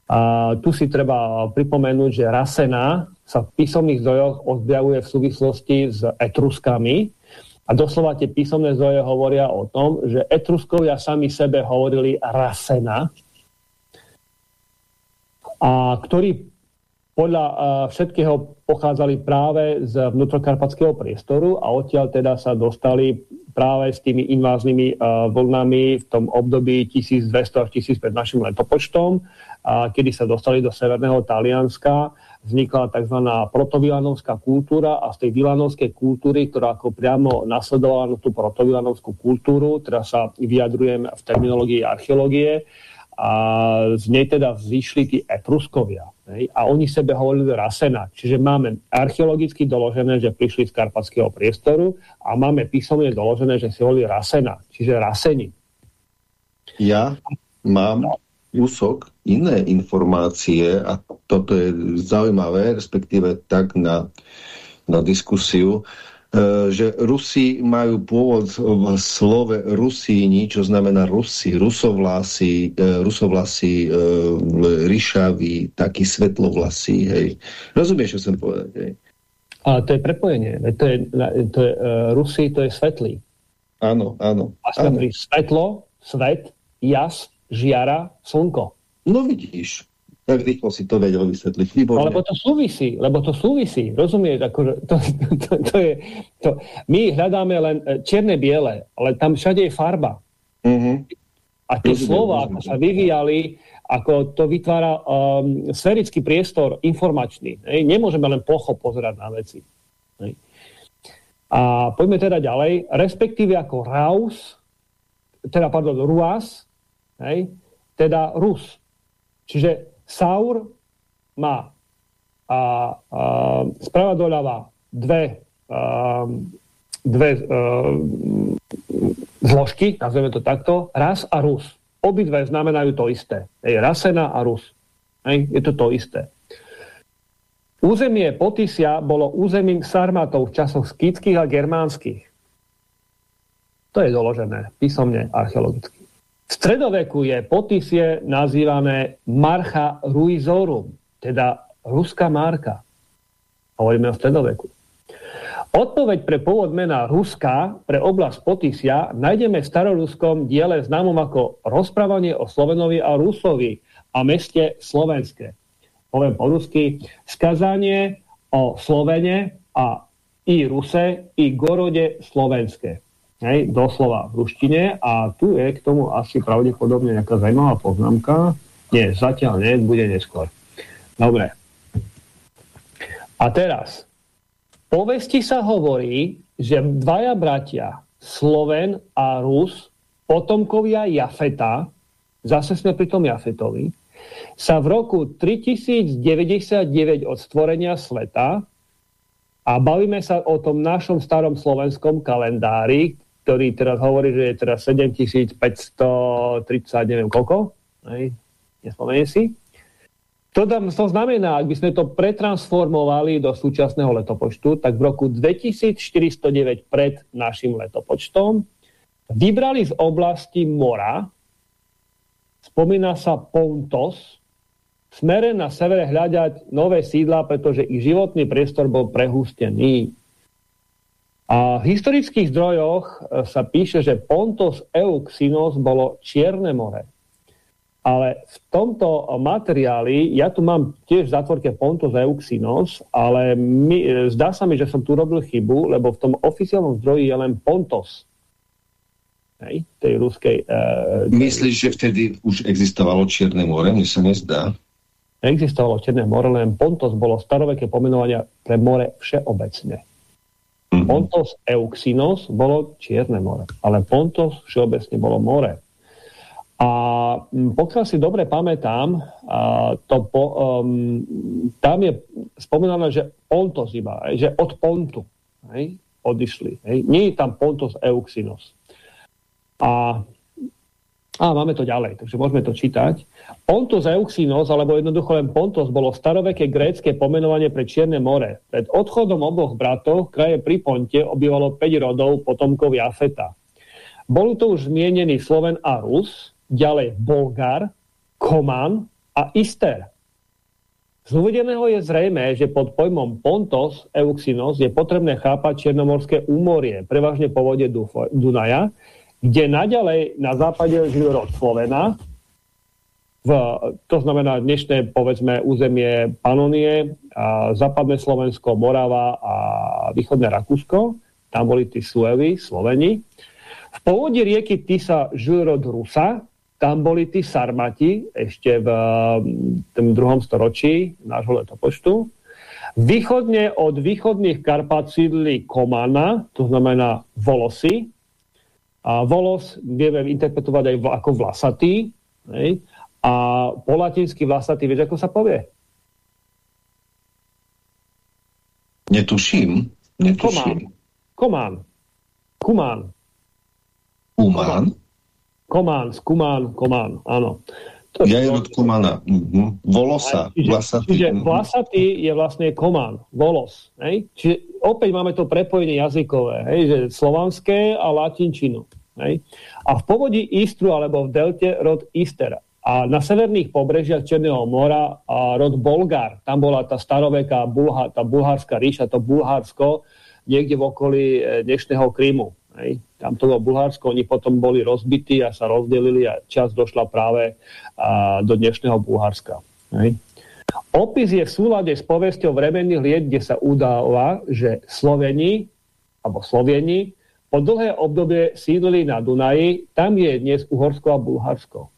A tu si treba pripomenúť, že rasena sa v písomných zdrojoch objavuje v súvislosti s etruskami. A doslova tie písomné zdroje hovoria o tom, že etruskovia sami sebe hovorili rasena, a ktorí podľa všetkého pochádzali práve z vnútrokarpatského priestoru a odtiaľ teda sa dostali práve s tými inváznými uh, vlnami v tom období 1200 až 1000 pred našim letopočtom, kedy sa dostali do severného Talianska vznikla tzv. protovilanovská kultúra a z tej vilanovskej kultúry, ktorá ako priamo nasledovala na tú protovilanovskú kultúru, teda sa vyjadrujem v terminológii archeológie, a z nej teda vzýšli tí etruskovia. Hej? A oni sebe hovorili rasena. Čiže máme archeologicky doložené, že prišli z karpatského priestoru a máme písomne doložené, že si hovorili rasena. Čiže raseni. Ja mám kúsok iné informácie a toto je zaujímavé, respektíve tak na, na diskusiu, že Rusi majú pôvod v slove Rusíni, čo znamená Rusi, Rusovlasy, e, Rusovlasy, e, ryšaví, taký svetlovlasí, hej. Rozumieš, čo chcem povedať, hej? A to je prepojenie. To je, to je, uh, Rusi to je svetlý. Áno, áno. A. Svetlo, svet, jas, žiara slnko. No vidíš, tak rýchlo si to vedel vysvetliť. Výborné. No, lebo to súvisí, lebo to súvisí, rozumieš, akože to, to, to, to je, to, my hľadáme len e, čierne-biele, ale tam všade je farba. Mhm. -huh. A tie slova, ako sa vyvíjali, ako to vytvára um, sferický priestor informačný. Hej? Nemôžeme len plocho pozerať na veci. Hej? A poďme teda ďalej, respektíve ako Raus, teda pardon, Ruas, Hej? Teda Rus. Čiže Saur má a, a, sprava doľava dve, a, dve a, zložky, nazveme to takto, ras a Rus. Obidve znamenajú to isté. Hej, rasena a Rus. Hej, je to to isté. Územie Potisia bolo územím Sarmatov v časoch skýtských a germánskych. To je doložené písomne archeologicky. V stredoveku je Potisie nazývané Marcha Ruizorum, teda ruská marka. Hovoríme o stredoveku. Odpoveď pre pôvod mena Ruska pre oblasť Potisia nájdeme v staroruskom diele známom ako rozprávanie o Slovenovi a Rusovi a meste Slovenské. Poviem po rusky, skazanie o Slovene a i Ruse, i Gorode Slovenské. Hej, doslova v ruštine a tu je k tomu asi pravdepodobne nejaká zaujímavá poznámka. Nie, zatiaľ nie, bude neskôr. Dobre. A teraz, povesti sa hovorí, že dvaja bratia, Sloven a Rus, potomkovia Jafeta, zase sme pri tom Jafetovi, sa v roku 3099 od stvorenia sveta a bavíme sa o tom našom starom slovenskom kalendári, ktorý teraz hovorí, že je teraz 7530, neviem koľko, hej, nespomeniem si. To, to znamená, ak by sme to pretransformovali do súčasného letopočtu, tak v roku 2409 pred našim letopočtom vybrali z oblasti mora, spomína sa Pontos, smere na severe hľadať nové sídla, pretože ich životný priestor bol prehustený. A v historických zdrojoch e, sa píše, že Pontos Euxinos bolo Čierne more. Ale v tomto materiáli, ja tu mám tiež v zátvorke Pontos Euxinos, ale my, e, zdá sa mi, že som tu robil chybu, lebo v tom oficiálnom zdroji je len Pontos. Hej, tej ruskej... Uh, Myslíš, že vtedy už existovalo Čierne more? Mne sa nezdá. Existovalo Čierne more, len Pontos bolo staroveké pomenovania pre more všeobecne. Mm-hmm. Pontos Euxinos bolo Čierne more, ale Pontos všeobecne bolo more. A pokiaľ si dobre pamätám, to po, um, tam je spomínané, že Pontos iba, že od Pontu hej, odišli. Hej. Nie je tam Pontos Euxinos. A a máme to ďalej, takže môžeme to čítať. Pontus Euxinos, alebo jednoducho len Pontos, bolo staroveké grécké pomenovanie pre Čierne more. Pred odchodom oboch bratov kraje pri Ponte obývalo 5 rodov potomkov Jafeta. Boli to už zmienený Sloven a Rus, ďalej Bolgar, Koman a Ister. Z uvedeného je zrejme, že pod pojmom Pontos Euxinos je potrebné chápať Černomorské úmorie, prevažne po vode Dunaja, kde naďalej na západe žil rod Slovena, v, to znamená dnešné, povedzme, územie Panonie, a západné Slovensko, Morava a východné Rakúsko. Tam boli tí Suevi, Sloveni. V povodí rieky Tisa žil rod Rusa, tam boli tí Sarmati, ešte v tom druhom storočí nášho letopočtu. Východne od východných Karpát sídli Komana, to znamená Volosy, a volos vieme interpretovať aj ako vlasatý. Hej? A po latinsky vlasatý, vieš, ako sa povie? Netuším. Netuším. Komán. Kumán. Kumán? Komán, skumán, komán, áno. To ja je od komana. Mhm. Volosa, čiže, vlasatý. Čiže mhm. vlasatý je vlastne komán, volos. Hej? Čiže opäť máme to prepojenie jazykové, hej? že slovanské a latinčinu. Hej? A v povodí Istru alebo v delte rod Ister. A na severných pobrežiach Černého mora a rod Bolgar. Tam bola tá staroveká Bulha, tá bulhárska ríša, to Bulharsko, niekde v okolí e, dnešného Krymu. Hej. Tam to bolo Bulharsko, oni potom boli rozbití a sa rozdelili a čas došla práve a, do dnešného Bulharska. Hej. Opis je v súlade s povesťou vremenných liet, kde sa udáva, že Sloveni, alebo Sloveni, po dlhé obdobie sídlili na Dunaji, tam je dnes Uhorsko a Bulharsko.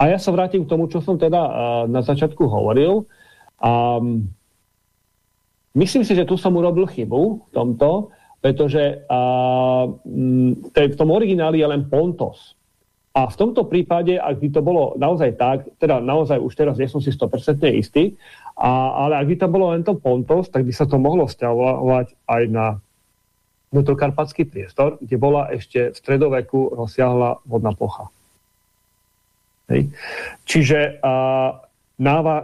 A ja sa vrátim k tomu, čo som teda uh, na začiatku hovoril. Um, myslím si, že tu som urobil chybu v tomto, pretože uh, v tom origináli je len Pontos. A v tomto prípade, ak by to bolo naozaj tak, teda naozaj už teraz nie som si 100% istý, a, ale ak by to bolo len to Pontos, tak by sa to mohlo vzťahovať aj na vnútrokarpatský priestor, kde bola ešte v stredoveku rozsiahla vodná plocha. Hej. Čiže uh,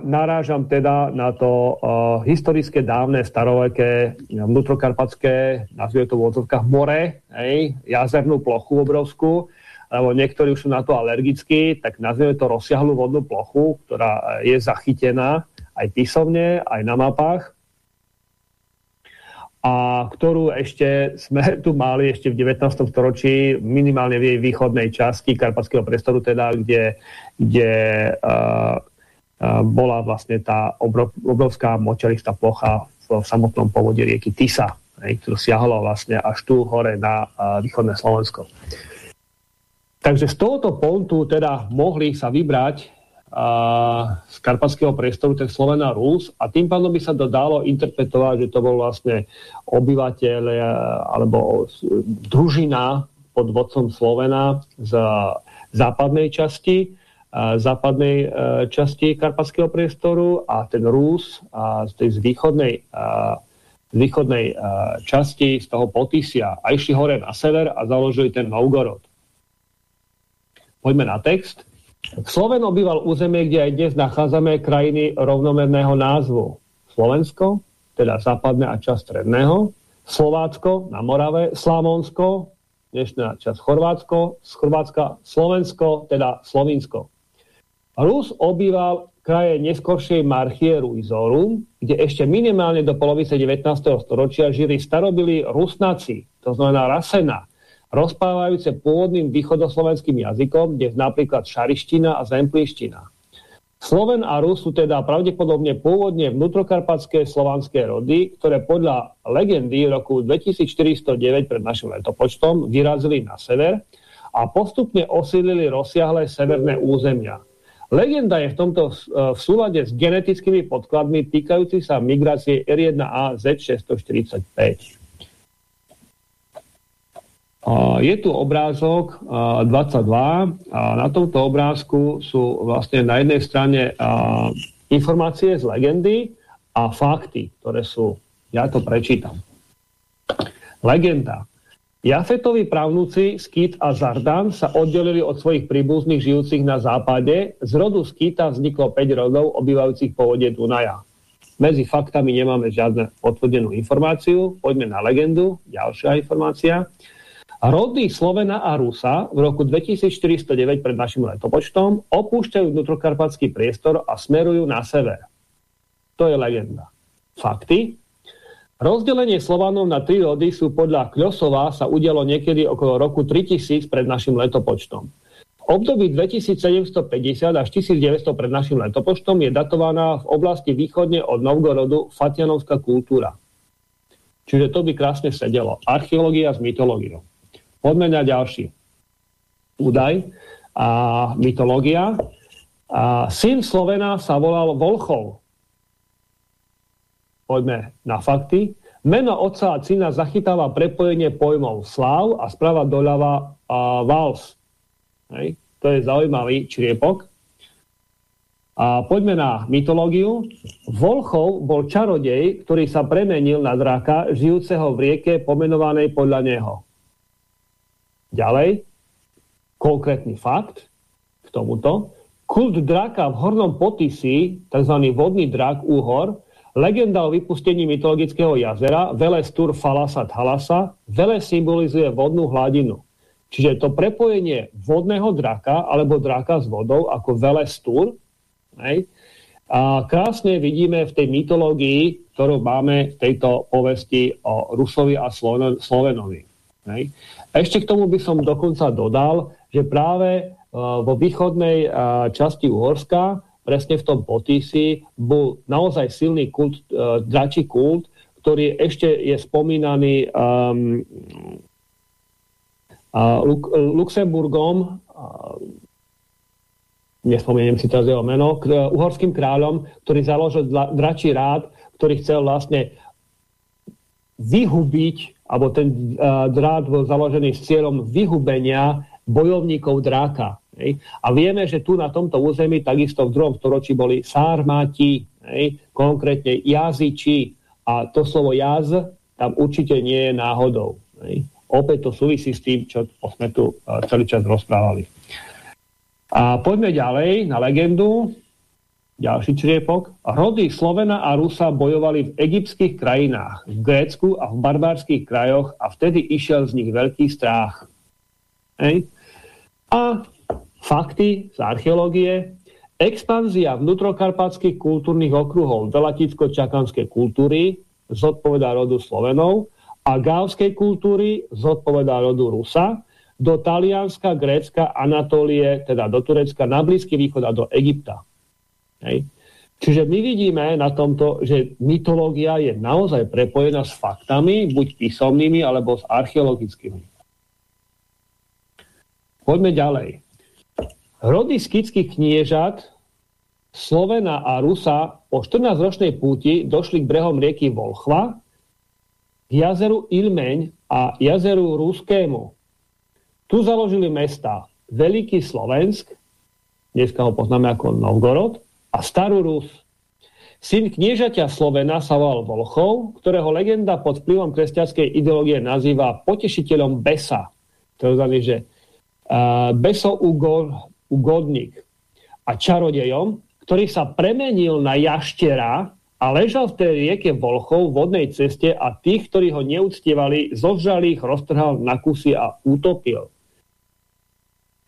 narážam teda na to uh, historické, dávne, staroveké, vnútrokarpatské, nazvime to v odzovkách more, hej, jazernú plochu obrovskú, lebo niektorí už sú na to alergickí, tak nazvime to rozsiahlu vodnú plochu, ktorá je zachytená aj písomne, aj na mapách a ktorú ešte sme tu mali ešte v 19. storočí, minimálne v jej východnej časti karpatského priestoru, teda, kde, kde uh, bola vlastne tá obrov, obrovská močaristá plocha v, samotnom povode rieky Tisa, ktorú siahlo vlastne až tu hore na východné Slovensko. Takže z tohoto pontu teda mohli sa vybrať z karpatského priestoru, ten Slovena Rus a tým pádom by sa to dalo interpretovať, že to bol vlastne obyvateľ e, alebo družina pod vodcom Slovena z západnej časti západnej e, časti karpatského priestoru a ten Rus z tej z východnej z východnej uh, časti, z toho Potisia a išli hore na sever a založili ten Novgorod. Poďme na text. Sloven obýval územie, kde aj dnes nachádzame krajiny rovnomerného názvu. Slovensko, teda západné a časť stredného, Slovácko na Morave, Slavonsko, dnešná časť Chorvátsko, z Chorvátska Slovensko, teda Slovinsko. Rus obýval kraje neskoršej marchie Ruizoru, kde ešte minimálne do polovice 19. storočia žili starobili Rusnaci, to znamená Rasena, rozprávajúce pôvodným východoslovenským jazykom, kde napríklad šariština a zempliština. Sloven a Rus sú teda pravdepodobne pôvodne vnútrokarpatské slovanské rody, ktoré podľa legendy roku 2409 pred našim letopočtom vyrazili na sever a postupne osídlili rozsiahle severné územia. Legenda je v tomto v súlade s genetickými podkladmi týkajúci sa migrácie R1A Z645. Je tu obrázok 22 a na tomto obrázku sú vlastne na jednej strane informácie z legendy a fakty, ktoré sú, ja to prečítam. Legenda. Jafetovi právnuci Skýt a Zardan sa oddelili od svojich príbuzných žijúcich na západe. Z rodu Skýta vzniklo 5 rodov obývajúcich po vode Dunaja. Medzi faktami nemáme žiadnu potvrdenú informáciu. Poďme na legendu. Ďalšia informácia. Rody Slovena a Rusa v roku 2409 pred našim letopočtom opúšťajú vnútrokarpatský priestor a smerujú na sever. To je legenda. Fakty. Rozdelenie Slovanov na tri rody sú podľa Kľosova sa udialo niekedy okolo roku 3000 pred našim letopočtom. V období 2750 až 1900 pred našim letopočtom je datovaná v oblasti východne od Novgorodu fatianovská kultúra. Čiže to by krásne sedelo. Archeológia s mytológiou. Poďme na ďalší údaj a mytológia. A syn Slovena sa volal Volchov. Poďme na fakty. Meno otca a syna zachytáva prepojenie pojmov Slav a sprava doľava a Vals. Hej. To je zaujímavý čriepok. A poďme na mytológiu. Volchov bol čarodej, ktorý sa premenil na draka, žijúceho v rieke pomenovanej podľa neho. Ďalej, konkrétny fakt k tomuto. Kult draka v Hornom Potisi, tzv. vodný drak Úhor, legenda o vypustení mytologického jazera, Velestur Falasat Halasa, vele symbolizuje vodnú hladinu. Čiže to prepojenie vodného draka alebo draka s vodou ako Velestur, hej, a krásne vidíme v tej mytológii, ktorú máme v tejto povesti o Rusovi a Slovenovi. Hej. Ešte k tomu by som dokonca dodal, že práve uh, vo východnej uh, časti Uhorska, presne v tom Potisi, bol naozaj silný kult, uh, dračí kult, ktorý ešte je spomínaný um, uh, Luk Luxemburgom, uh, nespomeniem si teraz jeho meno, k, uh, uhorským kráľom, ktorý založil dračí rád, ktorý chcel vlastne vyhubiť alebo ten uh, drát bol založený s cieľom vyhubenia bojovníkov dráka. Hej. A vieme, že tu na tomto území takisto v druhom storočí boli sármati, hej, konkrétne jazyči. A to slovo jaz tam určite nie je náhodou. Hej. Opäť to súvisí s tým, čo sme tu uh, celý čas rozprávali. A poďme ďalej na legendu. Ďalší čriepok. Rody Slovena a Rusa bojovali v egyptských krajinách, v Grécku a v barbárských krajoch a vtedy išiel z nich veľký strach. Hej. A fakty z archeológie. Expanzia vnútrokarpatských kultúrnych okruhov do laticko-čakanskej kultúry zodpovedá rodu Slovenov a gávskej kultúry zodpovedá rodu Rusa do Talianska, Grécka, Anatólie, teda do Turecka, na Blízky východ a do Egypta. Hej. Čiže my vidíme na tomto, že mytológia je naozaj prepojená s faktami, buď písomnými, alebo s archeologickými. Poďme ďalej. Rody skických kniežat Slovena a Rusa po 14-ročnej púti došli k brehom rieky Volchva, k jazeru Ilmeň a jazeru Ruskému. Tu založili mesta Veľký Slovensk, dneska ho poznáme ako Novgorod, a starú Rus. Syn kniežaťa Slovena sa volal Volchov, ktorého legenda pod vplyvom kresťanskej ideológie nazýva potešiteľom Besa. To znamená, že uh, Beso ugor, ugodník a čarodejom, ktorý sa premenil na jaštera a ležal v tej rieke Volchov v vodnej ceste a tých, ktorí ho neúctievali, zožrali ich, roztrhal na kusy a utopil.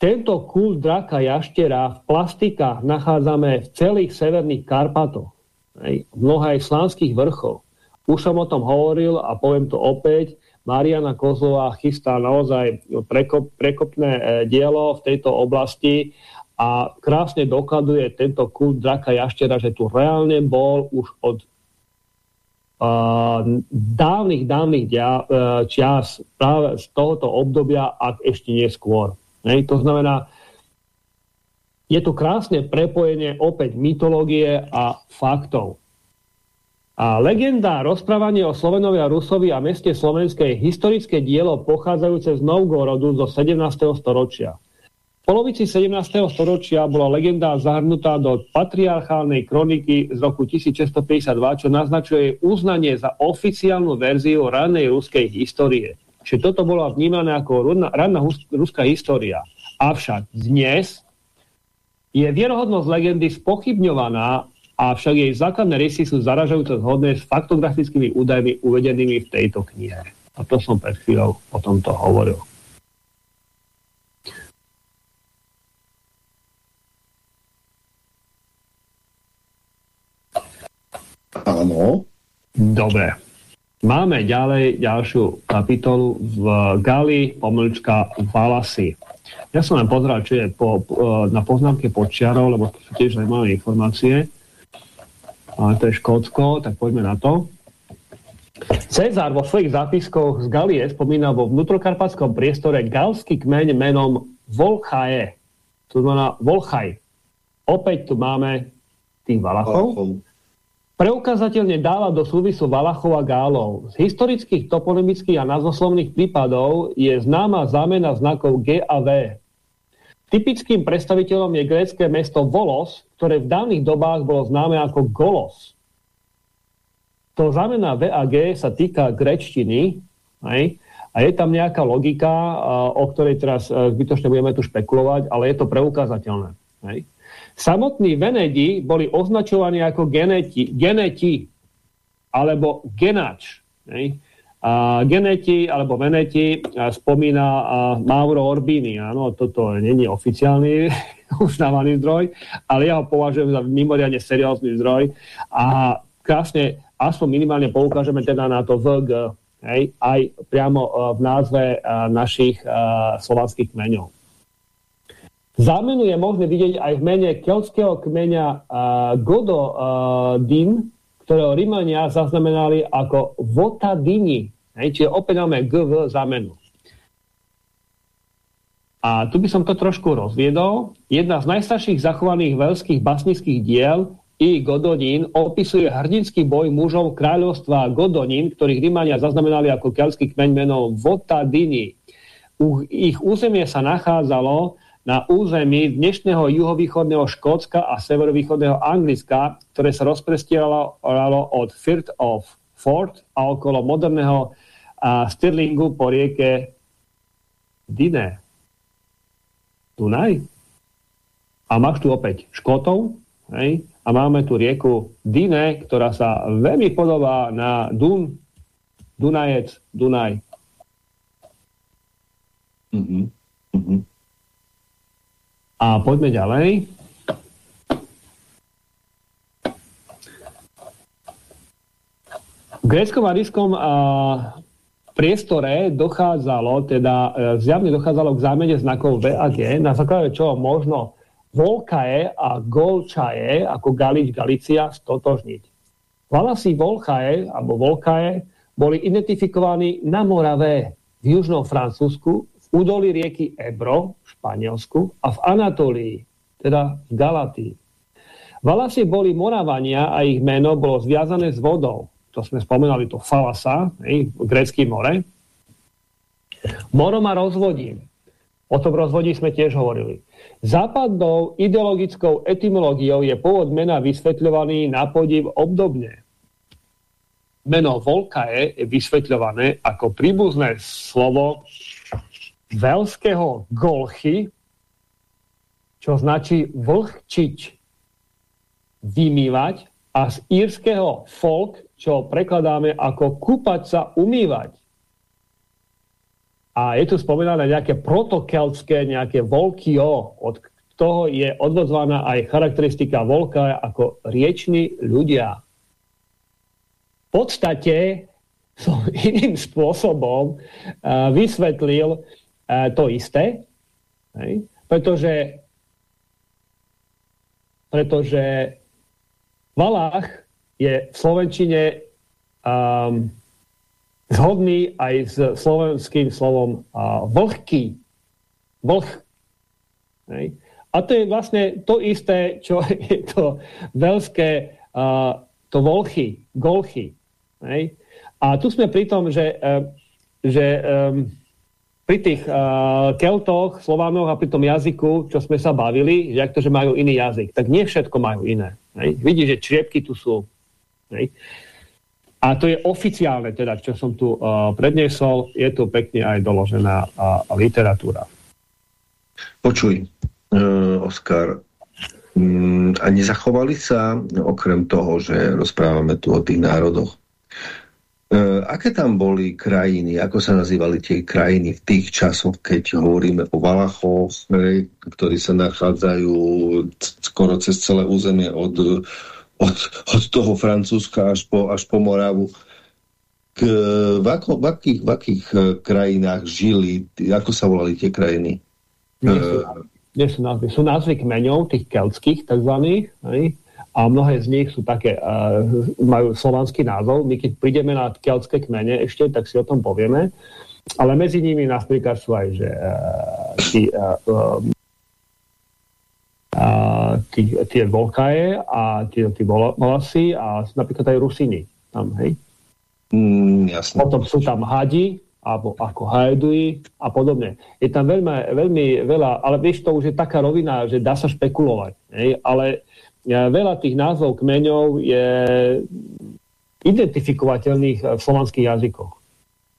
Tento kult draka jaštera v plastikách nachádzame v celých severných Karpatoch v mnoha aj slánskych vrchov. Už som o tom hovoril a poviem to opäť. Mariana Kozlová chystá naozaj prekop, prekopné e, dielo v tejto oblasti a krásne dokladuje tento kult draka jaštera, že tu reálne bol už od uh, dávnych, dávnych dia, uh, čias práve z tohoto obdobia, ak ešte neskôr. Ne? To znamená, je tu krásne prepojenie opäť mytológie a faktov. A legenda, rozprávanie o Slovenovi a Rusovi a meste Slovenskej historické dielo pochádzajúce z Novgorodu zo 17. storočia. V polovici 17. storočia bola legenda zahrnutá do patriarchálnej kroniky z roku 1652, čo naznačuje uznanie za oficiálnu verziu ranej ruskej histórie. Čiže toto bolo vnímané ako ranná ruská história. Avšak dnes je vierohodnosť legendy spochybňovaná, avšak jej základné rysy sú zaražajúce zhodné s faktografickými údajmi uvedenými v tejto knihe. A to som pred chvíľou o tomto hovoril. Áno. Dobre. Máme ďalej ďalšiu kapitolu v Gali, pomlčka Valasy. Ja som len pozeral, čo je po, na poznámke počiarov, lebo to sú tiež zaujímavé informácie. Ale to je Škótsko, tak poďme na to. Cezar vo svojich zápiskoch z Galie spomína vo vnútrokarpatskom priestore galský kmeň menom Volchae. To znamená Volchaj. Opäť tu máme tých Valachov. Preukazateľne dáva do súvisu Valachov a Gálov. Z historických, toponymických a nazvoslovných prípadov je známa zámena znakov G a V. Typickým predstaviteľom je grécké mesto Volos, ktoré v dávnych dobách bolo známe ako Golos. To znamená V a G sa týka grečtiny hej? a je tam nejaká logika, o ktorej teraz e, zbytočne budeme tu špekulovať, ale je to preukázateľné. Hej? Samotní Venedi boli označovaní ako geneti, geneti alebo genač. Hej? A geneti alebo veneti spomína Mauro Orbini. Áno, toto není oficiálny uznávaný zdroj, ale ja ho považujem za mimoriadne seriózny zdroj a krásne, aspoň minimálne poukážeme teda na to VG, hej, aj priamo v názve našich slovanských kmeňov. Zámenu je možné vidieť aj v mene keltského kmeňa uh, Gododin, ktorého Rímania zaznamenali ako Votadini. Hej, čiže opäť máme GV zámenu. A tu by som to trošku rozviedol. Jedna z najstarších zachovaných veľských basnických diel i Godonín opisuje hrdinský boj mužov kráľovstva Godonín, ktorých Rímania zaznamenali ako keľský kmeň menom Votadini. Ich územie sa nachádzalo na území dnešného juhovýchodného Škótska a severovýchodného Anglicka, ktoré sa rozprestieralo od Firth of Fort a okolo moderného a Stirlingu po rieke Dine. Dunaj. A máš tu opäť Škótov, hej? a máme tu rieku Dine, ktorá sa veľmi podobá na Dun, Dunajec, Dunaj. Mm-hmm. Mm-hmm. A poďme ďalej. V gréckom a rískom priestore dochádzalo, teda e, zjavne dochádzalo k zámene znakov V a G, na základe čoho možno Volkae a Golčae ako Galič, Galicia stotožniť. Valasy Volkae alebo Volkae boli identifikovaní na Morave v južnom Francúzsku údolí rieky Ebro v Španielsku a v Anatolii, teda v Galatii. Valasi boli Moravania a ich meno bolo zviazané s vodou. To sme spomenali, to Falasa, hej, grecký more. Moro ma rozvodím. O tom rozvodí sme tiež hovorili. Západnou ideologickou etymológiou je pôvod mena vysvetľovaný na podiv obdobne. Meno Volkae je vysvetľované ako príbuzné slovo veľského golchy, čo značí vlhčiť, vymývať a z írskeho folk, čo prekladáme ako kúpať sa, umývať. A je tu spomínané nejaké protokeltské, nejaké volkio, od toho je odvodzovaná aj charakteristika volka ako rieční ľudia. V podstate som iným spôsobom uh, vysvetlil uh, to isté, pretože pretože Valách je v Slovenčine um, zhodný aj s slovenským slovom uh, vlhký. Vlh. Hej. A to je vlastne to isté, čo je to veľské, uh, to volchy, golchy. Hej. A tu sme pri tom, že, uh, že um, pri tých uh, keltoch, slovánoch a pri tom jazyku, čo sme sa bavili, že ak to, že majú iný jazyk, tak nie všetko majú iné. Hej. Vidíš, že čriepky tu sú. Hej. A to je oficiálne, teda, čo som tu uh, predniesol, je tu pekne aj doložená uh, literatúra. Počuj, uh, Oskar, um, a nezachovali sa, okrem toho, že rozprávame tu o tých národoch, aké tam boli krajiny, ako sa nazývali tie krajiny v tých časoch, keď hovoríme o Valachoch, ktorí sa nachádzajú skoro cez celé územie od, od, od toho Francúzska až po, až po Moravu. K, v, ako, v, akých, v akých e, krajinách žili, ako sa volali tie krajiny? Nie sú, nie sú názvy. Sú názvy kmeňov, tých keltských takzvaných, a mnohé z nich sú také, uh, majú slovanský názov. My keď prídeme na keltské kmene ešte, tak si o tom povieme. Ale medzi nimi napríklad sú aj, že uh, tí, uh, uh, tí, tie volkaje a tie, tie volasy a napríklad aj rusiny tam, hej? Mm, jasne. Potom sú tam hadi, alebo ako hajduji a podobne. Je tam veľmi, veľmi veľa, ale vieš, to už je taká rovina, že dá sa špekulovať. Hej? Ale veľa tých názvov kmeňov je identifikovateľných v slovanských jazykoch.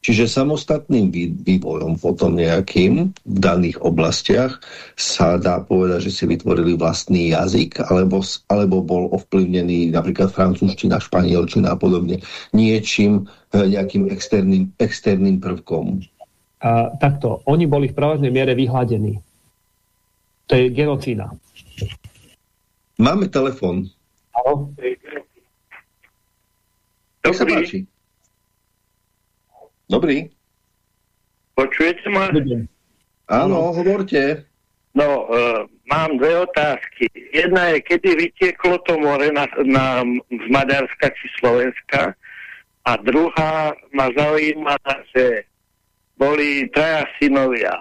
Čiže samostatným vývojom potom nejakým v daných oblastiach sa dá povedať, že si vytvorili vlastný jazyk, alebo, alebo bol ovplyvnený napríklad francúzština, španielčina a podobne niečím, e, nejakým externým, externým prvkom. A, takto, oni boli v prevažnej miere vyhladení. To je genocída. Máme telefon. Áno. Dobrý. Dobrý. Počujete ma? Áno, hovorte. No, uh, mám dve otázky. Jedna je, kedy vytieklo to more na, na, z Maďarska či Slovenska. A druhá ma zaujíma, že boli traja synovia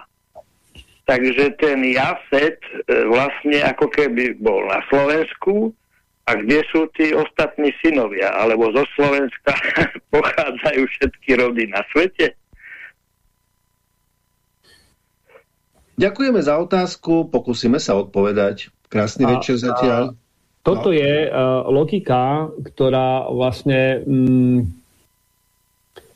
Takže ten Jafet e, vlastne ako keby bol na Slovensku a kde sú tí ostatní synovia, alebo zo Slovenska pochádzajú všetky rody na svete? Ďakujeme za otázku, pokúsime sa odpovedať. Krásny a, večer zatiaľ. Toto no. je uh, logika, ktorá vlastne... Mm,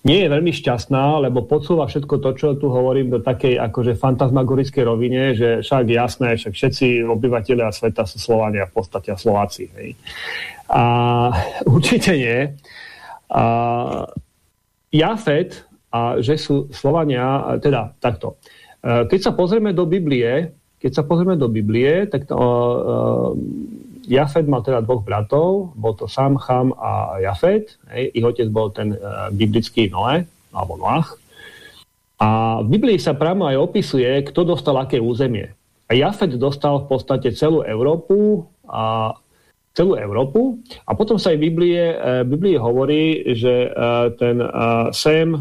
nie je veľmi šťastná, lebo podsúva všetko to, čo tu hovorím, do takej akože fantasmagorickej rovine, že však jasné, však všetci obyvateľia sveta sú Slovania v podstate Slováci. Hej. A určite nie. A Jafet, a že sú Slovania, teda takto. E, keď sa pozrieme do Biblie, keď sa pozrieme do Biblie, tak to, uh, Jafet mal teda dvoch bratov, bol to Sam, Cham a Jafet. Hej. Ich otec bol ten uh, biblický Noé, alebo Noach. A v Biblii sa priamo aj opisuje, kto dostal aké územie. A Jafet dostal v podstate celú Európu a celú Európu. A potom sa aj v Biblie, uh, Biblie hovorí, že uh, ten uh, Sem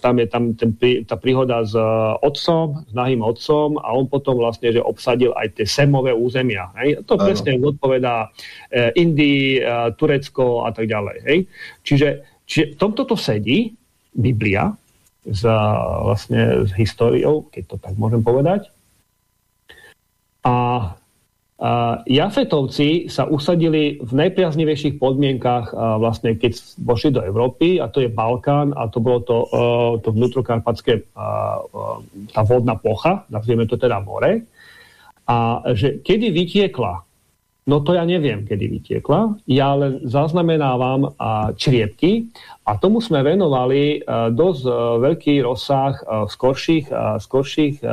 tam je tam ten, tá príhoda s uh, otcom, s nahým otcom a on potom vlastne, že obsadil aj tie semové územia. Hej? To ano. presne odpovedá eh, Indii, eh, Turecko a tak ďalej. Hej? Čiže, čiže tomto to sedí Biblia s, vlastne, s históriou, keď to tak môžem povedať. A Jafetovci sa usadili v najpriaznivejších podmienkách vlastne, keď vošli do Európy a to je Balkán a to bolo to, to vnútrokarpatské tá vodná plocha, nazvieme to teda more. A že kedy vytiekla, no to ja neviem, kedy vytiekla, ja len zaznamenávam čriepky. A tomu sme venovali dosť veľký rozsah skorších, skorších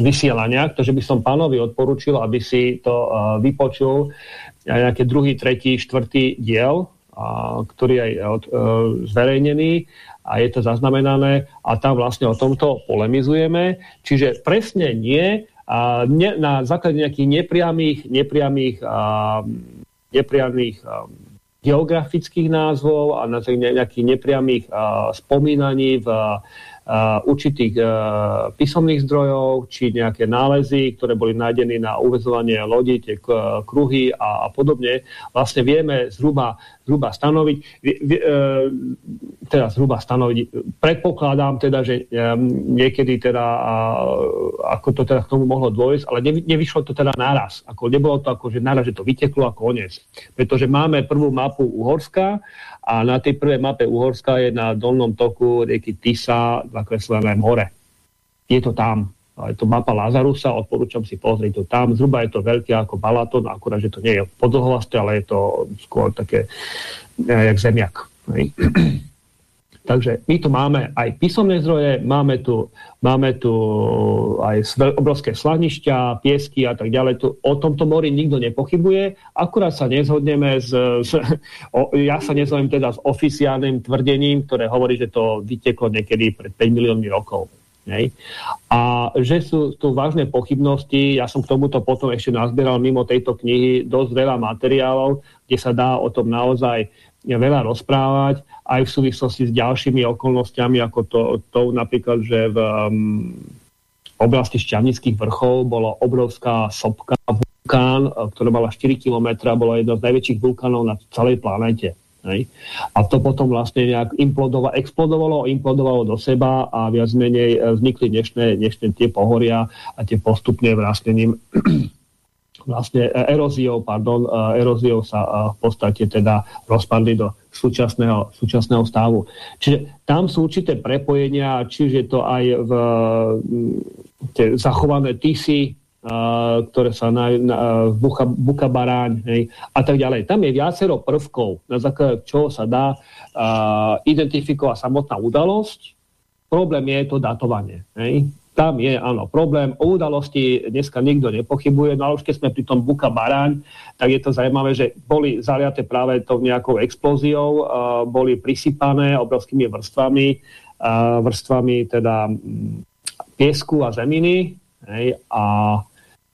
vysielania, takže by som pánovi odporučil, aby si to uh, vypočul nejaký druhý, tretí, štvrtý diel, ktorý je uh, zverejnený a je to zaznamenané a tam vlastne o tomto polemizujeme. Čiže presne nie, na základe nejakých nepriamých, nepriamých, nepriamých geografických názvov a na nejakých nepriamých spomínaní v určitých e, písomných zdrojov, či nejaké nálezy, ktoré boli nájdené na uvezovanie lodi, tie kruhy a, a podobne. Vlastne vieme zhruba, zhruba stanoviť, e, teda zhruba stanoviť, predpokladám teda, že e, niekedy teda, ako to teda k tomu mohlo dôjsť, ale nevyšlo to teda naraz. Ako nebolo to ako, že naraz, že to vyteklo a koniec. Pretože máme prvú mapu Uhorska a na tej prvej mape Uhorska je na dolnom toku rieky Tisa zakreslené more. Je to tam. Je to mapa Lazarusa, odporúčam si pozrieť to tam. Zhruba je to veľké ako Balaton, akurát, že to nie je podlhovasté, ale je to skôr také, eh, jak zemiak. Takže my tu máme aj písomné zdroje, máme tu, máme tu aj obrovské slanišťa, piesky a tak ďalej. Tu, o tomto mori nikto nepochybuje, akurát sa nezhodneme s, s o, ja sa nezhodnem teda s oficiálnym tvrdením, ktoré hovorí, že to vyteklo niekedy pred 5 miliónmi rokov. Nej? A že sú tu vážne pochybnosti, ja som k tomuto potom ešte nazbieral mimo tejto knihy dosť veľa materiálov, kde sa dá o tom naozaj veľa rozprávať, aj v súvislosti s ďalšími okolnostiami, ako to, to napríklad, že v um, oblasti Šťavnických vrchov bola obrovská sopka, vulkán, ktorá mala 4 km, bolo jedno z najväčších vulkánov na celej planete. Hej. A to potom vlastne nejak implodovalo, explodovalo, implodovalo do seba a viac menej vznikli dnešné, dnešné tie pohoria a tie postupne vrásnením vlastne e, eróziou, pardon, e, eróziou sa e, v podstate teda rozpadli do súčasného, súčasného stavu. Čiže tam sú určité prepojenia, čiže to aj v tie zachované tisy, ktoré sa na, na bucha, bucha baráň hej, a tak ďalej. Tam je viacero prvkov, na základe čoho sa dá uh, identifikovať samotná udalosť. Problém je to datovanie. Hej tam je, áno, problém. O udalosti dneska nikto nepochybuje, no ale už keď sme pri tom Buka Baráň, tak je to zaujímavé, že boli zaliaté práve tou nejakou explóziou, uh, boli prisypané obrovskými vrstvami, uh, vrstvami teda um, piesku a zeminy. Hej, a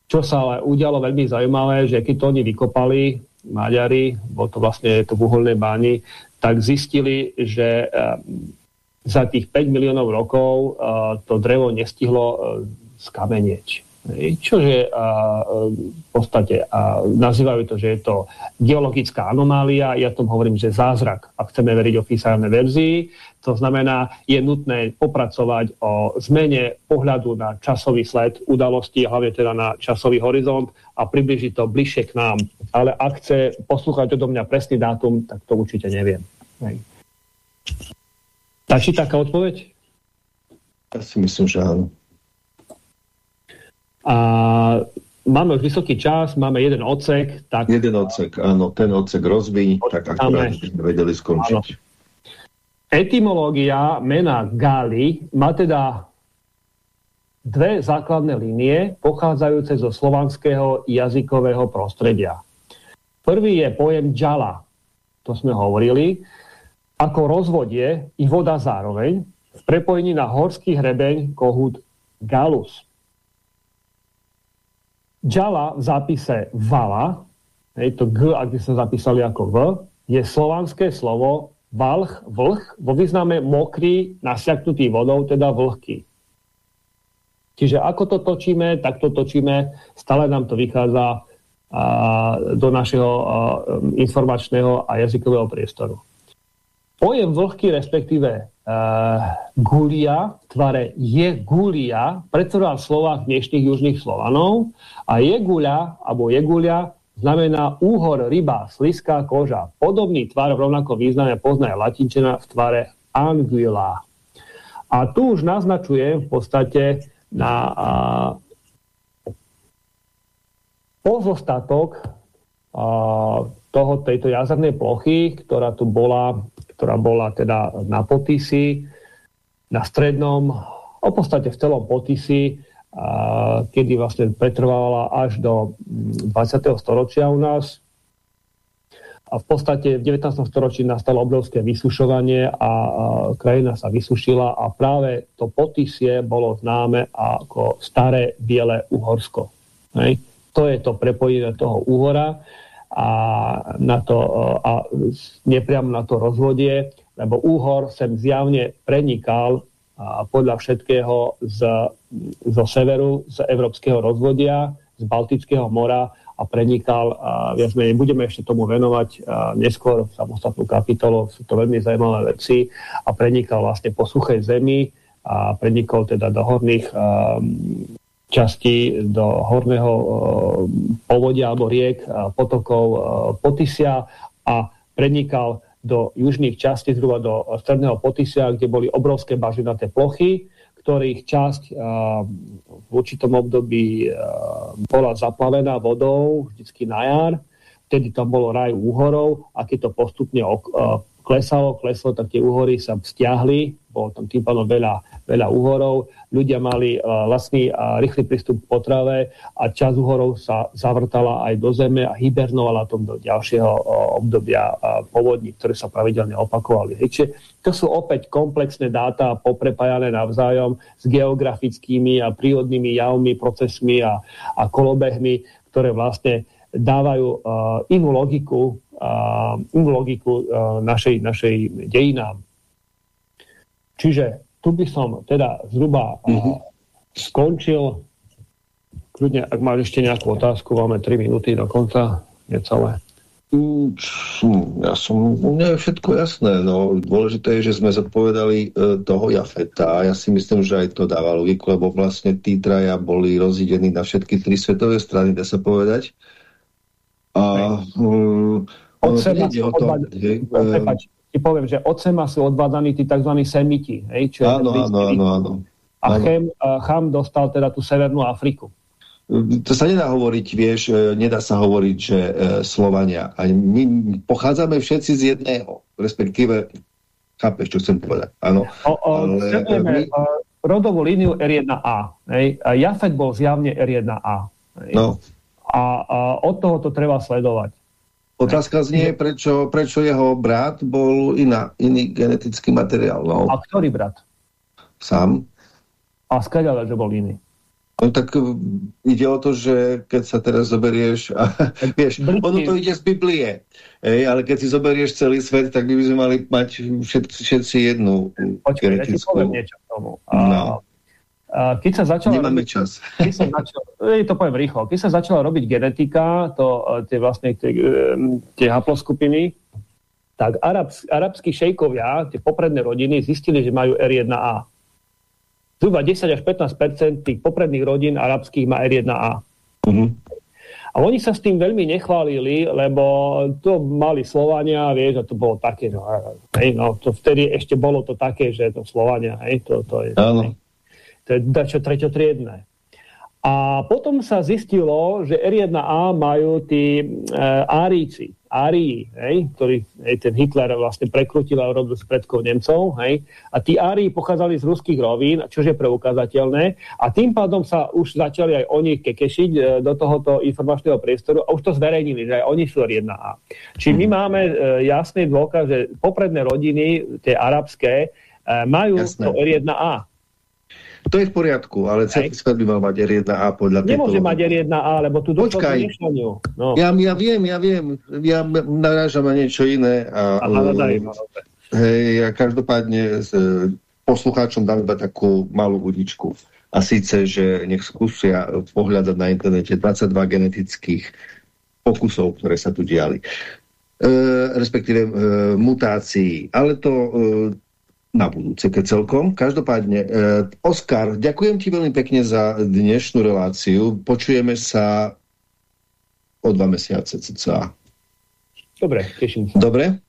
čo sa ale udialo veľmi zaujímavé, že keď to oni vykopali, Maďari, bol to vlastne to v uholnej báni, tak zistili, že uh, za tých 5 miliónov rokov uh, to drevo nestihlo uh, skamenieť. Čože uh, v podstate uh, nazývajú to, že je to geologická anomália, ja tom hovorím, že zázrak, ak chceme veriť oficiálnej verzii, to znamená, je nutné popracovať o zmene pohľadu na časový sled udalosti, hlavne teda na časový horizont a približiť to bližšie k nám. Ale ak chce poslúchať odo mňa presný dátum, tak to určite neviem. Hej. Taká odpoveď? Ja si myslím, že áno. A máme už vysoký čas, máme jeden odsek. Tak... Jeden odsek, áno, ten odsek rozvíj, tak akurát vedeli skončiť. Áno. Etymológia mena Gali má teda dve základné línie pochádzajúce zo slovanského jazykového prostredia. Prvý je pojem džala, to sme hovorili, ako rozvodie i voda zároveň v prepojení na horský hrebeň kohút Galus. Džala v zápise vala, hej, to G, ak by sme zapísali ako V, je slovanské slovo valch, vlh, vo význame mokrý, nasiaknutý vodou, teda vlhký. Čiže ako to točíme, tak to točíme, stále nám to vychádza a, do našeho a, informačného a jazykového priestoru. Pojem vlhký, respektíve gulia, v tvare je gulia, pretrval v slovách dnešných južných Slovanov a je guľa, alebo je gulia, znamená úhor, ryba, sliská koža. Podobný tvar v rovnakom význame poznaje latinčina v tvare anguila. A tu už naznačuje v podstate na a, pozostatok a, toho, tejto jazernej plochy, ktorá tu bola ktorá bola teda na Potisi, na strednom, o podstate v celom Potisi, kedy vlastne pretrvávala až do 20. Mm, storočia u nás. A v podstate v 19. storočí nastalo obrovské vysušovanie a, a krajina sa vysušila a práve to Potisie bolo známe ako staré biele Uhorsko. Hej? To je to prepojenie toho úhora a, na to, a nepriamo na to rozvodie, lebo úhor sem zjavne prenikal a podľa všetkého z, zo severu, z európskeho rozvodia, z Baltického mora a prenikal, a viac menej budeme ešte tomu venovať neskôr samostatnú kapitolu, sú to veľmi zaujímavé veci a prenikal vlastne po suchej zemi a prenikol teda do horných časti do horného e, povodia alebo riek, potokov e, Potisia a prenikal do južných častí, zhruba do stredného Potisia, kde boli obrovské bažinaté plochy, ktorých časť e, v určitom období bola zaplavená vodou, vždycky na jar, vtedy tam bolo raj úhorov a keď to postupne klesalo, kleslo, tak tie úhory sa stiahli, bolo tam tým pádom veľa, veľa úhorov, ľudia mali vlastný a uh, rýchly prístup k potrave a časť úhorov sa zavrtala aj do zeme a hibernovala tom do ďalšieho uh, obdobia uh, povodní, ktoré sa pravidelne opakovali. Hej, to sú opäť komplexné dáta poprepájané navzájom s geografickými a prírodnými javmi, procesmi a, a kolobehmi, ktoré vlastne dávajú inú logiku inú logiku našej, našej dejinám. Čiže tu by som teda zhruba mm -hmm. skončil. Kľudne, ak máš ešte nejakú otázku, máme 3 minúty do konca, necelé. Mm, ja som, mne je všetko jasné, no dôležité je, že sme zodpovedali e, toho Jafeta ja si myslím, že aj to dáva logiku, lebo vlastne tí traja boli rozidení na všetky tri svetové strany, dá sa povedať. A od seba sú odvádaní, ti poviem, že od sema sú odvádaní tí tzv. semiti. Hej, čo áno, áno, áno, áno. A Chem, Cham dostal teda tú Severnú Afriku. To sa nedá hovoriť, vieš, e, nedá sa hovoriť, že e, Slovania. A my pochádzame všetci z jedného, respektíve, chápeš, čo chcem povedať. Áno. O, o, ale, my... rodovú líniu R1A. Hej. Jafet bol zjavne R1A. Hej. No. A, a od toho to treba sledovať. Otázka znie, prečo, prečo jeho brat bol iná, iný genetický materiál. No. A ktorý brat? Sám. A skáďal, že bol iný? No tak e, ide o to, že keď sa teraz zoberieš, a, vieš, ono to ide z Biblie, ej, ale keď si zoberieš celý svet, tak by sme mali mať všetci, všetci jednu Počkej, genetickú. ja ti poviem niečo k tomu. A, no. Keď sa začala Nemáme robiť, čas. Keď sa začala, to poviem rýchlo. Keď sa začala robiť genetika, to, tie vlastne tie, tie haploskupiny, tak arabs, arabskí šejkovia, tie popredné rodiny, zistili, že majú R1A. Zhruba 10 až 15% tých popredných rodín arabských má R1A. Uh -huh. A oni sa s tým veľmi nechválili, lebo to mali Slovania, vieš, a to bolo také, no, hej, no to vtedy ešte bolo to také, že to Slovania, hej, to, to je... Áno. Je dačo treťotriedné. A potom sa zistilo, že R1A majú tí e, Áríci, Árii, hej, ktorý hej, ten Hitler vlastne prekrutil a urobil s predkov Nemcov. Hej, a tí Árii pochádzali z ruských rovín, čo je preukázateľné. A tým pádom sa už začali aj oni kekešiť e, do tohoto informačného priestoru a už to zverejnili, že aj oni sú R1A. Čiže my máme e, jasný dôkaz, že popredné rodiny, tie arabské, e, majú Jasné. to R1A. To je v poriadku, ale celý svet by mal mať R1A podľa tejto... Nemôže mať R1A, lebo tu došlo Počkaj. No. Ja, ja viem, ja viem. Ja narážam na niečo iné. A, Aha, no, daj, hej, ja každopádne s e, poslucháčom dám iba takú malú budičku. A síce, že nech skúsia pohľadať na internete 22 genetických pokusov, ktoré sa tu diali. respektíve e, mutácií. Ale to e, na budúce, keď celkom. Každopádne, e, Oskar, ďakujem ti veľmi pekne za dnešnú reláciu. Počujeme sa o dva mesiace cca. Dobre, teším sa. Dobre.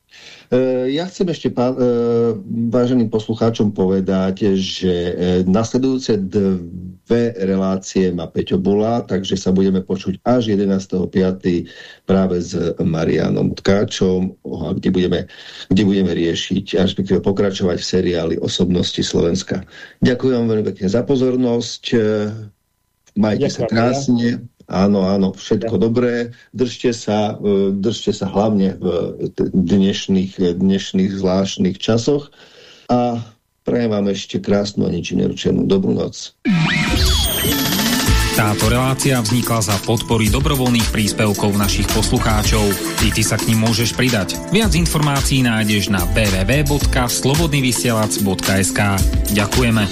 E, ja chcem ešte pán, e, váženým poslucháčom povedať, že e, nasledujúce dve relácie má Peťo Bola, takže sa budeme počuť až 11.5. práve s Marianom Tkáčom, kde budeme, kde budeme riešiť, až pokračovať v seriáli Osobnosti Slovenska. Ďakujem veľmi pekne za pozornosť. Majte Ďakujem, sa krásne. Ja. Áno, áno, všetko ja. dobré. Držte sa, e, držte sa hlavne v dnešných, dnešných zvláštnych časoch a prajem vám ešte krásnu a ničím neručenú dobrú noc. Táto relácia vznikla za podpory dobrovoľných príspevkov našich poslucháčov. I ty sa k ním môžeš pridať. Viac informácií nájdeš na www.slobodnyvysielac.sk Ďakujeme.